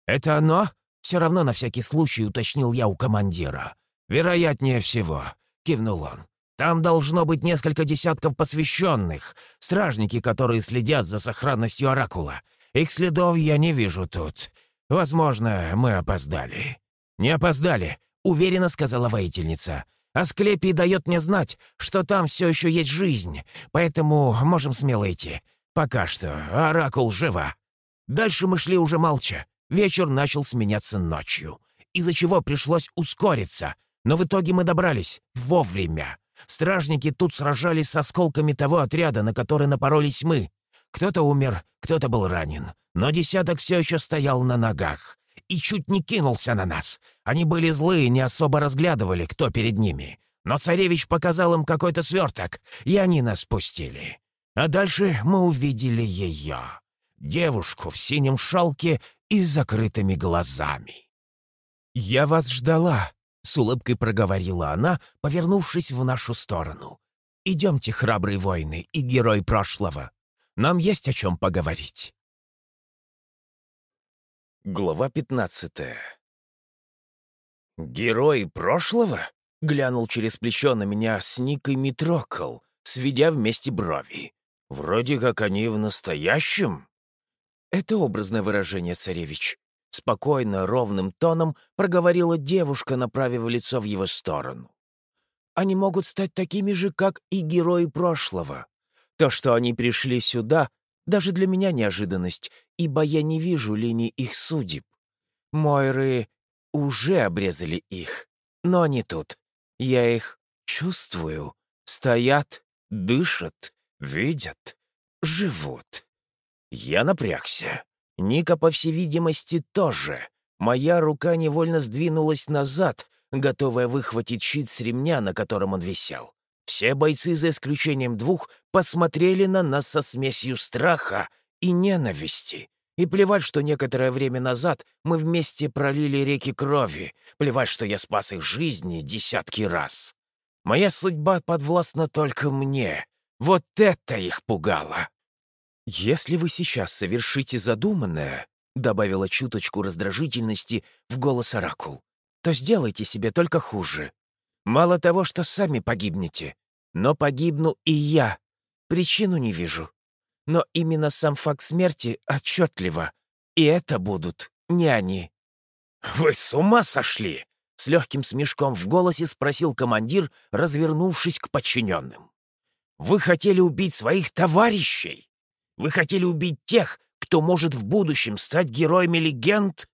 «Это оно?» — все равно на всякий случай уточнил я у командира. «Вероятнее всего», — кивнул он. «Там должно быть несколько десятков посвященных, стражники, которые следят за сохранностью Оракула. Их следов я не вижу тут. Возможно, мы опоздали». «Не опоздали», — уверенно сказала воительница. Асклепий дает мне знать, что там все еще есть жизнь, поэтому можем смело идти. Пока что Оракул жива». Дальше мы шли уже молча. Вечер начал сменяться ночью, из-за чего пришлось ускориться. Но в итоге мы добрались вовремя. Стражники тут сражались с осколками того отряда, на который напоролись мы. Кто-то умер, кто-то был ранен, но десяток все еще стоял на ногах и чуть не кинулся на нас. Они были злые, не особо разглядывали, кто перед ними. Но царевич показал им какой-то сверток, и они нас пустили. А дальше мы увидели ее. Девушку в синем шалке и закрытыми глазами. «Я вас ждала», — с улыбкой проговорила она, повернувшись в нашу сторону. «Идемте, храбрые воины и герой прошлого. Нам есть о чем поговорить». Глава пятнадцатая. «Герой прошлого?» — глянул через плечо на меня с Никой Митрокол, сведя вместе брови. «Вроде как они в настоящем?» «Это образное выражение, царевич», — спокойно, ровным тоном проговорила девушка, направив лицо в его сторону. «Они могут стать такими же, как и герои прошлого. То, что они пришли сюда, даже для меня неожиданность, ибо я не вижу линий их судеб. Мойры уже обрезали их, но не тут. Я их чувствую. Стоят, дышат, видят, живут. Я напрягся. Ника, по всей видимости, тоже. Моя рука невольно сдвинулась назад, готовая выхватить щит с ремня, на котором он висел. Все бойцы, за исключением двух, посмотрели на нас со смесью страха и ненависти. И плевать, что некоторое время назад мы вместе пролили реки крови, плевать, что я спас их жизни десятки раз. Моя судьба подвластна только мне. Вот это их пугало. «Если вы сейчас совершите задуманное», — добавила чуточку раздражительности в голос Оракул, «то сделайте себе только хуже. Мало того, что сами погибнете, но погибну и я. Причину не вижу. Но именно сам факт смерти отчетливо. И это будут не они. «Вы с ума сошли?» С легким смешком в голосе спросил командир, развернувшись к подчиненным. «Вы хотели убить своих товарищей? Вы хотели убить тех, кто может в будущем стать героями легенд?»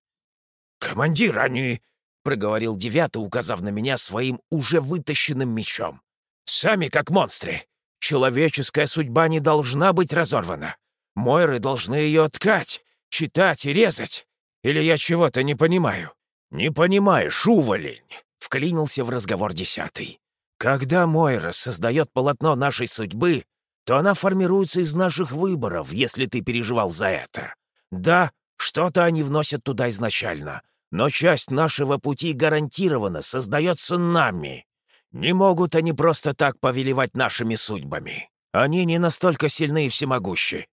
«Командир, они — проговорил Девятый, указав на меня своим уже вытащенным мечом. «Сами как монстры. Человеческая судьба не должна быть разорвана. Мойры должны ее ткать, читать и резать. Или я чего-то не понимаю?» «Не понимаешь, уволень!» — вклинился в разговор Десятый. Когда Мойра создает полотно нашей судьбы, то она формируется из наших выборов, если ты переживал за это. Да, что-то они вносят туда изначально, но часть нашего пути гарантированно создается нами. Не могут они просто так повелевать нашими судьбами. Они не настолько сильны и всемогущи».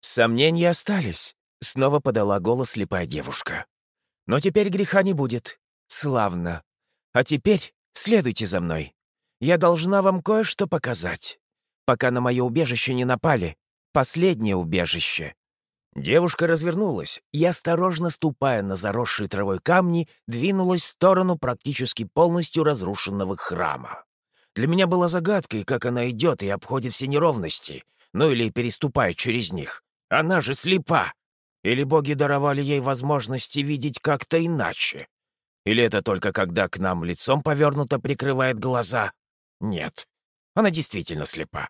«Сомнения остались», — снова подала голос слепая девушка. «Но теперь греха не будет. Славно. А теперь следуйте за мной. Я должна вам кое-что показать. Пока на мое убежище не напали. Последнее убежище». Девушка развернулась и, осторожно ступая на заросшие травой камни, двинулась в сторону практически полностью разрушенного храма. Для меня была загадкой, как она идет и обходит все неровности, ну или переступает через них. Она же слепа. Или боги даровали ей возможности видеть как-то иначе? Или это только когда к нам лицом повернуто прикрывает глаза? Нет, она действительно слепа.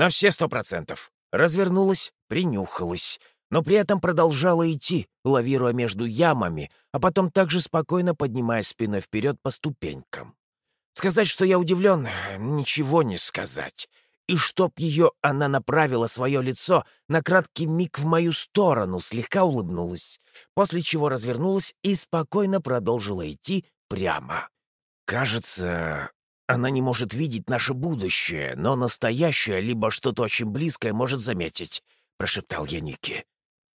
На все сто процентов. Развернулась, принюхалась, но при этом продолжала идти, лавируя между ямами, а потом также спокойно поднимая спиной вперед по ступенькам. Сказать, что я удивлен, ничего не сказать. И чтоб ее она направила свое лицо на краткий миг в мою сторону, слегка улыбнулась, после чего развернулась и спокойно продолжила идти прямо. Кажется, она не может видеть наше будущее, но настоящее, либо что-то очень близкое может заметить, прошептал я Нике.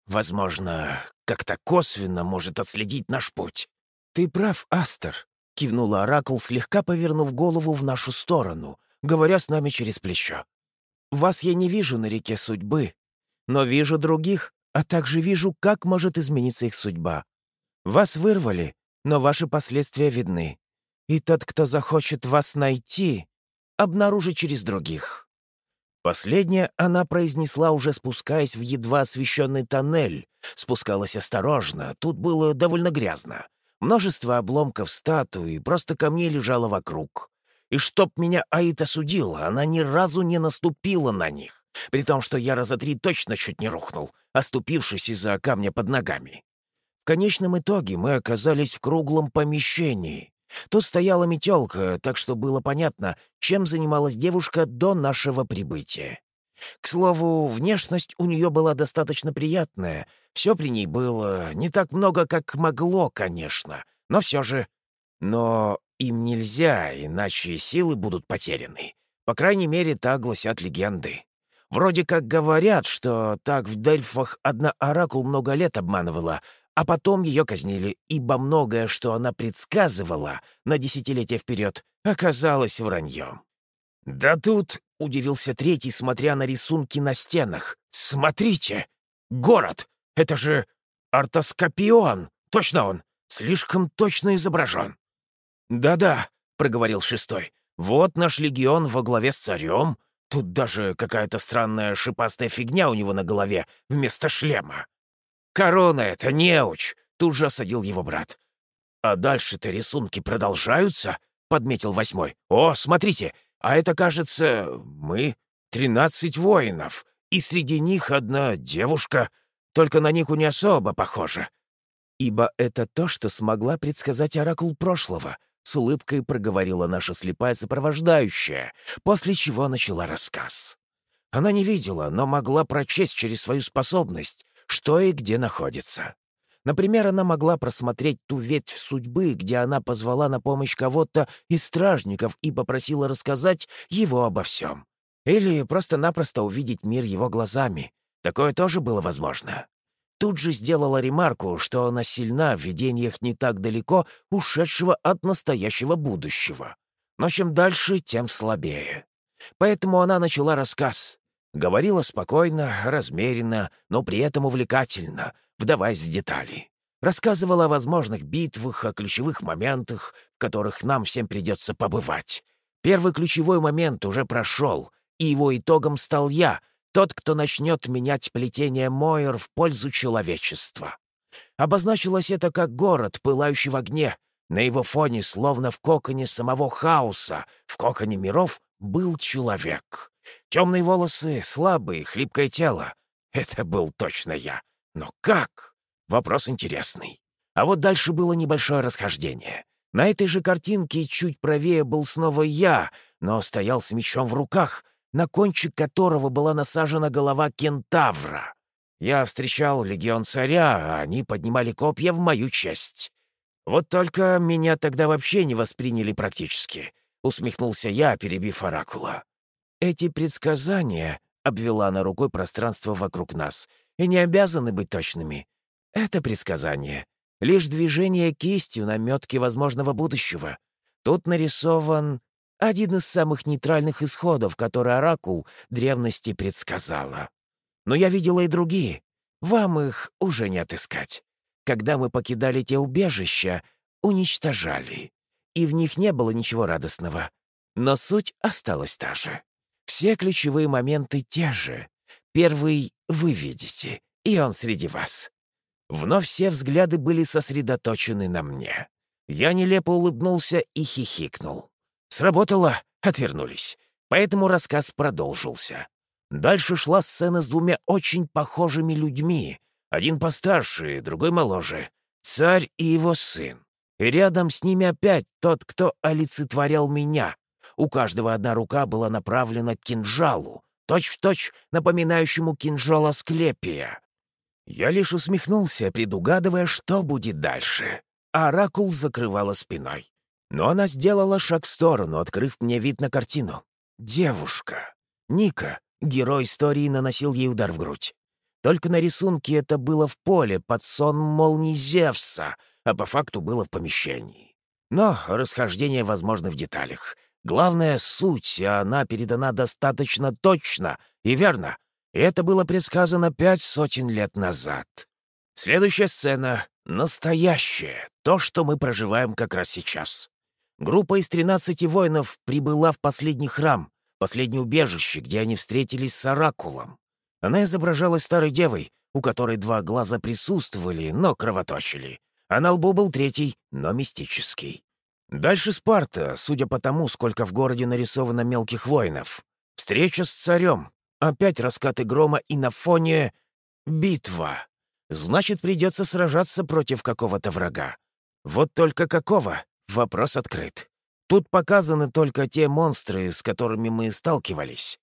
Возможно, как-то косвенно может отследить наш путь. Ты прав, Астер, кивнула Оракул, слегка повернув голову в нашу сторону, говоря с нами через плечо. «Вас я не вижу на реке судьбы, но вижу других, а также вижу, как может измениться их судьба. Вас вырвали, но ваши последствия видны. И тот, кто захочет вас найти, обнаружит через других». Последнее она произнесла, уже спускаясь в едва освещенный тоннель. Спускалась осторожно, тут было довольно грязно. Множество обломков статуи, просто камней лежало вокруг. И чтоб меня Аита судила, она ни разу не наступила на них, при том, что я раза три точно чуть не рухнул, оступившись из-за камня под ногами. В конечном итоге мы оказались в круглом помещении. Тут стояла метелка, так что было понятно, чем занималась девушка до нашего прибытия. К слову, внешность у нее была достаточно приятная. Все при ней было не так много, как могло, конечно, но все же. Но им нельзя, иначе силы будут потеряны. По крайней мере, так гласят легенды. Вроде как говорят, что так в Дельфах одна оракул много лет обманывала, а потом ее казнили, ибо многое, что она предсказывала на десятилетия вперед, оказалось враньем. «Да тут Удивился третий, смотря на рисунки на стенах. «Смотрите! Город! Это же артоскопион! Точно он! Слишком точно изображен!» «Да-да», — проговорил шестой. «Вот наш легион во главе с царем. Тут даже какая-то странная шипастая фигня у него на голове вместо шлема. Корона это, неуч!» — тут же осадил его брат. «А дальше-то рисунки продолжаются?» — подметил восьмой. «О, смотрите, а это, кажется, мы тринадцать воинов, и среди них одна девушка, только на Нику не особо похожа. Ибо это то, что смогла предсказать оракул прошлого, с улыбкой проговорила наша слепая сопровождающая, после чего начала рассказ. Она не видела, но могла прочесть через свою способность, что и где находится. Например, она могла просмотреть ту ветвь судьбы, где она позвала на помощь кого-то из стражников и попросила рассказать его обо всем. Или просто-напросто увидеть мир его глазами. Такое тоже было возможно. Тут же сделала ремарку, что она сильна в видениях не так далеко ушедшего от настоящего будущего. Но чем дальше, тем слабее. Поэтому она начала рассказ. Говорила спокойно, размеренно, но при этом увлекательно, вдаваясь в детали. Рассказывала о возможных битвах, о ключевых моментах, в которых нам всем придется побывать. Первый ключевой момент уже прошел, и его итогом стал я, тот, кто начнет менять плетение Мойер в пользу человечества. Обозначилось это как город, пылающий в огне. На его фоне, словно в коконе самого хаоса, в коконе миров, был человек. Темные волосы, слабые, хлипкое тело. Это был точно я. Но как? Вопрос интересный. А вот дальше было небольшое расхождение. На этой же картинке чуть правее был снова я, но стоял с мечом в руках, на кончик которого была насажена голова кентавра. Я встречал легион царя, а они поднимали копья в мою честь. Вот только меня тогда вообще не восприняли практически. Усмехнулся я, перебив оракула. Эти предсказания, обвела она рукой пространство вокруг нас, и не обязаны быть точными. Это предсказание. Лишь движение кистью на метке возможного будущего. Тут нарисован один из самых нейтральных исходов, который Оракул древности предсказала. Но я видела и другие. Вам их уже не отыскать. Когда мы покидали те убежища, уничтожали. И в них не было ничего радостного. Но суть осталась та же. Все ключевые моменты те же. Первый вы видите, и он среди вас. Вновь все взгляды были сосредоточены на мне. Я нелепо улыбнулся и хихикнул. Сработало, отвернулись. Поэтому рассказ продолжился. Дальше шла сцена с двумя очень похожими людьми. Один постарше, другой моложе. Царь и его сын. И рядом с ними опять тот, кто олицетворял меня. У каждого одна рука была направлена к кинжалу, точь-в-точь точь напоминающему кинжал Асклепия. Я лишь усмехнулся, предугадывая, что будет дальше. Оракул закрывала спиной. Но она сделала шаг в сторону, открыв мне вид на картину. Девушка. Ника, герой истории, наносил ей удар в грудь. Только на рисунке это было в поле, под сон молний Зевса, а по факту было в помещении. Но расхождение возможно в деталях. Главная суть, и она передана достаточно точно и верно. И это было предсказано пять сотен лет назад. Следующая сцена — настоящая, то, что мы проживаем как раз сейчас. Группа из 13 воинов прибыла в последний храм, последнее убежище, где они встретились с Оракулом. Она изображалась старой девой, у которой два глаза присутствовали, но кровоточили, а на лбу был третий, но мистический. Дальше Спарта, судя по тому, сколько в городе нарисовано мелких воинов. Встреча с царем. Опять раскаты грома и на фоне... Битва. Значит, придется сражаться против какого-то врага. Вот только какого? Вопрос открыт. Тут показаны только те монстры, с которыми мы сталкивались.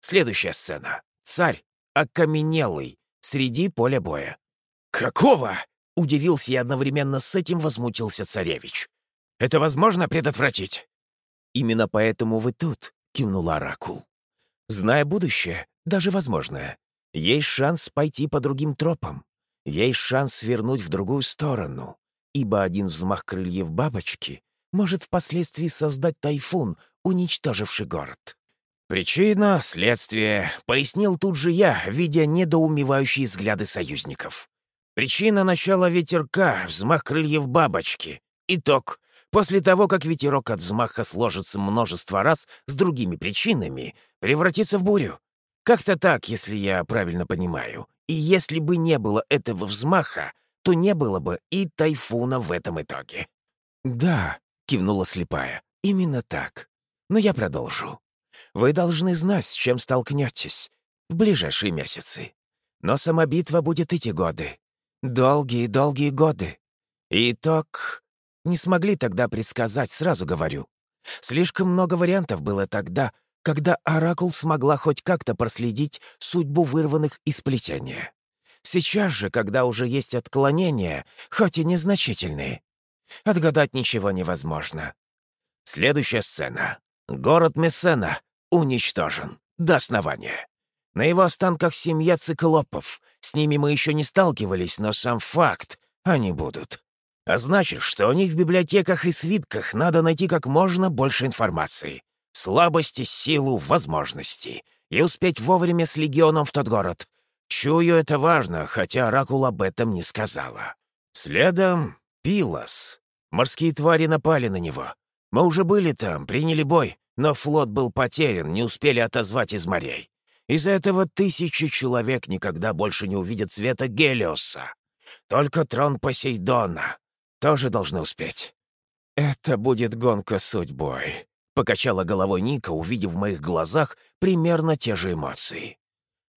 Следующая сцена. Царь, окаменелый, среди поля боя. «Какого?» — удивился и одновременно с этим возмутился царевич. «Это возможно предотвратить?» «Именно поэтому вы тут», — кивнул Оракул. «Зная будущее, даже возможное, есть шанс пойти по другим тропам, есть шанс свернуть в другую сторону ибо один взмах крыльев бабочки может впоследствии создать тайфун, уничтоживший город. «Причина, следствие», — пояснил тут же я, видя недоумевающие взгляды союзников. «Причина начала ветерка, взмах крыльев бабочки. Итог. После того, как ветерок от взмаха сложится множество раз с другими причинами, превратится в бурю. Как-то так, если я правильно понимаю. И если бы не было этого взмаха, то не было бы и тайфуна в этом итоге. «Да», — кивнула слепая, — «именно так. Но я продолжу. Вы должны знать, с чем столкнетесь в ближайшие месяцы. Но сама битва будет идти годы. Долгие-долгие годы. Итог не смогли тогда предсказать, сразу говорю. Слишком много вариантов было тогда, когда Оракул смогла хоть как-то проследить судьбу вырванных из плетения. Сейчас же, когда уже есть отклонения, хоть и незначительные, отгадать ничего невозможно. Следующая сцена. Город Мессена уничтожен до основания. На его останках семья циклопов. С ними мы еще не сталкивались, но сам факт они будут. А значит, что у них в библиотеках и свитках надо найти как можно больше информации. Слабости, силу, возможности. И успеть вовремя с легионом в тот город. Чую, это важно, хотя Оракул об этом не сказала. Следом — Пилос. Морские твари напали на него. Мы уже были там, приняли бой, но флот был потерян, не успели отозвать из морей. Из-за этого тысячи человек никогда больше не увидят света Гелиоса. Только трон Посейдона. Тоже должны успеть. «Это будет гонка судьбой», — покачала головой Ника, увидев в моих глазах примерно те же эмоции.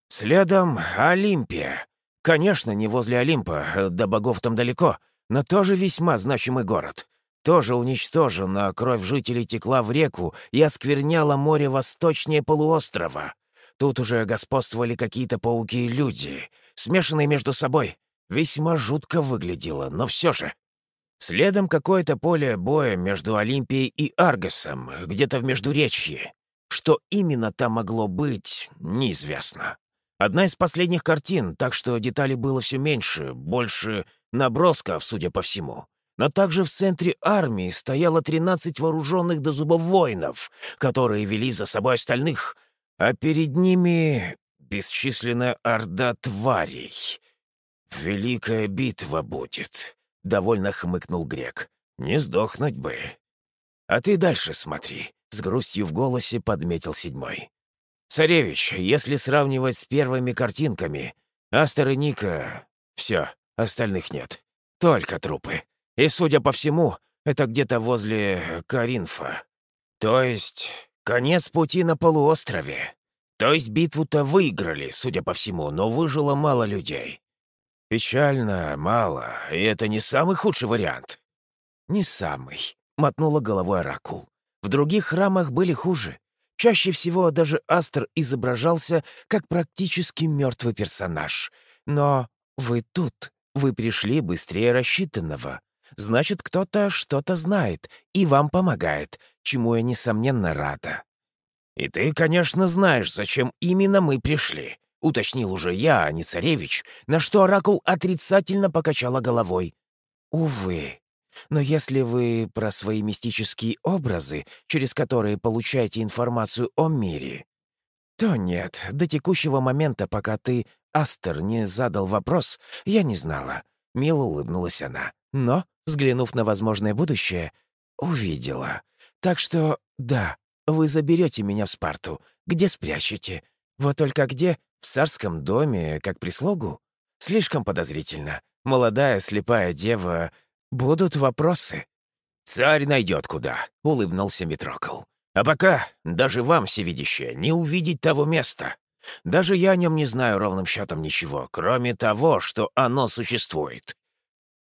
Следом Олимпия. Конечно, не возле Олимпа, до богов там далеко, но тоже весьма значимый город. тоже уничтожен, а кровь жителей текла в реку и оскверняла море восточнее полуострова. Тут уже господствовали какие-то пауки и люди, смешанные между собой. Весьма жутко выглядело, но все же. Следом какое-то поле боя между Олимпией и Аргосом, где-то в Междуречье. Что именно там могло быть, неизвестно. Одна из последних картин, так что деталей было все меньше, больше набросков, судя по всему. Но также в центре армии стояло 13 вооруженных до зубов воинов, которые вели за собой остальных, а перед ними бесчисленная орда тварей. «Великая битва будет», — довольно хмыкнул Грек. «Не сдохнуть бы». «А ты дальше смотри», — с грустью в голосе подметил седьмой. «Царевич, если сравнивать с первыми картинками, Астер и Ника... Все, остальных нет. Только трупы. И, судя по всему, это где-то возле Каринфа. То есть, конец пути на полуострове. То есть битву-то выиграли, судя по всему, но выжило мало людей. Печально, мало, и это не самый худший вариант. Не самый, мотнула головой Оракул. В других храмах были хуже. Чаще всего даже Астр изображался как практически мертвый персонаж. Но вы тут, вы пришли быстрее рассчитанного. Значит, кто-то что-то знает и вам помогает, чему я, несомненно, рада. «И ты, конечно, знаешь, зачем именно мы пришли», — уточнил уже я, а не царевич, на что Оракул отрицательно покачала головой. «Увы, но если вы про свои мистические образы, через которые получаете информацию о мире, то нет, до текущего момента, пока ты, Астер, не задал вопрос, я не знала. Мило улыбнулась она. Но, взглянув на возможное будущее, увидела. Так что, да, вы заберете меня в Спарту. Где спрячете? Вот только где? В царском доме, как прислугу? Слишком подозрительно. Молодая слепая дева «Будут вопросы». «Царь найдет куда», — улыбнулся Митрокол. «А пока, даже вам, всевидящее, не увидеть того места. Даже я о нем не знаю ровным счетом ничего, кроме того, что оно существует.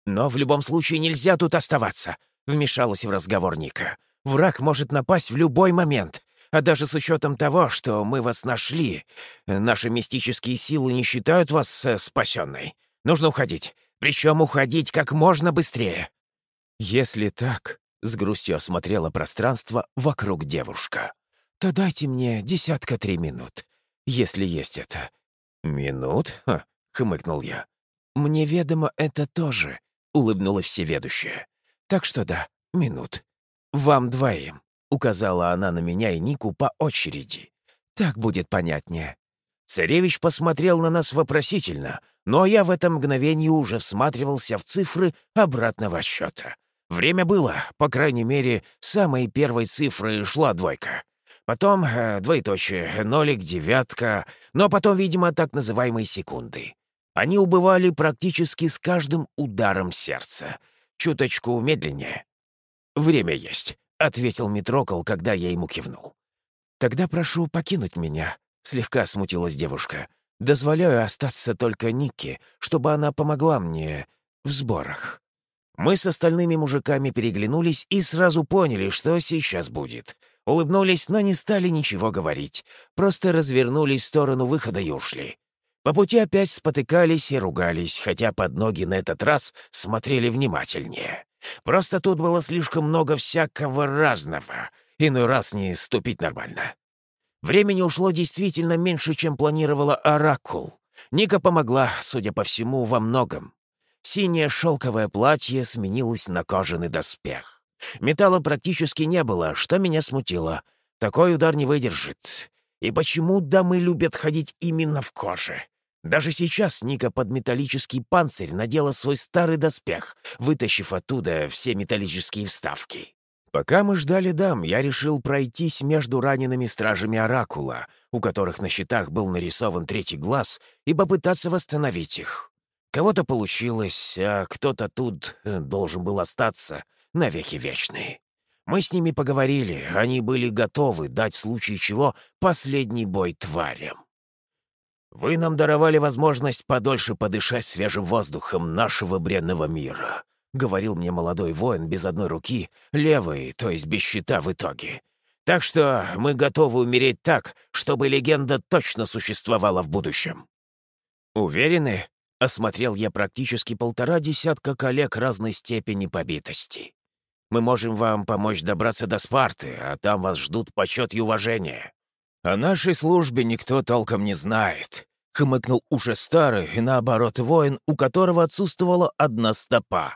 Но в любом случае нельзя тут оставаться», — вмешалась в разговор Ника. «Враг может напасть в любой момент. А даже с учетом того, что мы вас нашли, наши мистические силы не считают вас э, спасенной. Нужно уходить. Причем уходить как можно быстрее. Если так, — с грустью осмотрела пространство вокруг девушка, то дайте мне десятка три минут, если есть это. «Минут?» Хмыкнул я. «Мне ведомо это тоже», — улыбнулась всеведущая. «Так что да, минут. Вам двоим», — указала она на меня и Нику по очереди. «Так будет понятнее». Царевич посмотрел на нас вопросительно, но я в это мгновение уже всматривался в цифры обратного отсчета. Время было, по крайней мере, самой первой цифры шла двойка. Потом э, двоеточие, нолик, девятка, но потом, видимо, так называемые секунды. Они убывали практически с каждым ударом сердца. Чуточку медленнее. «Время есть», — ответил Митрокол, когда я ему кивнул. «Тогда прошу покинуть меня», — слегка смутилась девушка. Дозволяю остаться только Никке, чтобы она помогла мне в сборах. Мы с остальными мужиками переглянулись и сразу поняли, что сейчас будет. Улыбнулись, но не стали ничего говорить. Просто развернулись в сторону выхода и ушли. По пути опять спотыкались и ругались, хотя под ноги на этот раз смотрели внимательнее. Просто тут было слишком много всякого разного. Иной раз не ступить нормально. Времени ушло действительно меньше, чем планировала Оракул. Ника помогла, судя по всему, во многом. Синее шелковое платье сменилось на кожаный доспех. Металла практически не было, что меня смутило. Такой удар не выдержит. И почему дамы любят ходить именно в коже? Даже сейчас Ника под металлический панцирь надела свой старый доспех, вытащив оттуда все металлические вставки. Пока мы ждали дам, я решил пройтись между ранеными стражами Оракула, у которых на щитах был нарисован третий глаз, и попытаться восстановить их. Кого-то получилось, а кто-то тут э, должен был остаться навеки вечные. Мы с ними поговорили, они были готовы дать в случае чего последний бой тварям. Вы нам даровали возможность подольше подышать свежим воздухом нашего бренного мира. — говорил мне молодой воин без одной руки, левой, то есть без щита в итоге. «Так что мы готовы умереть так, чтобы легенда точно существовала в будущем». «Уверены?» — осмотрел я практически полтора десятка коллег разной степени побитости. «Мы можем вам помочь добраться до Спарты, а там вас ждут почет и уважение». «О нашей службе никто толком не знает», — хмыкнул уже старый, наоборот, воин, у которого отсутствовала одна стопа.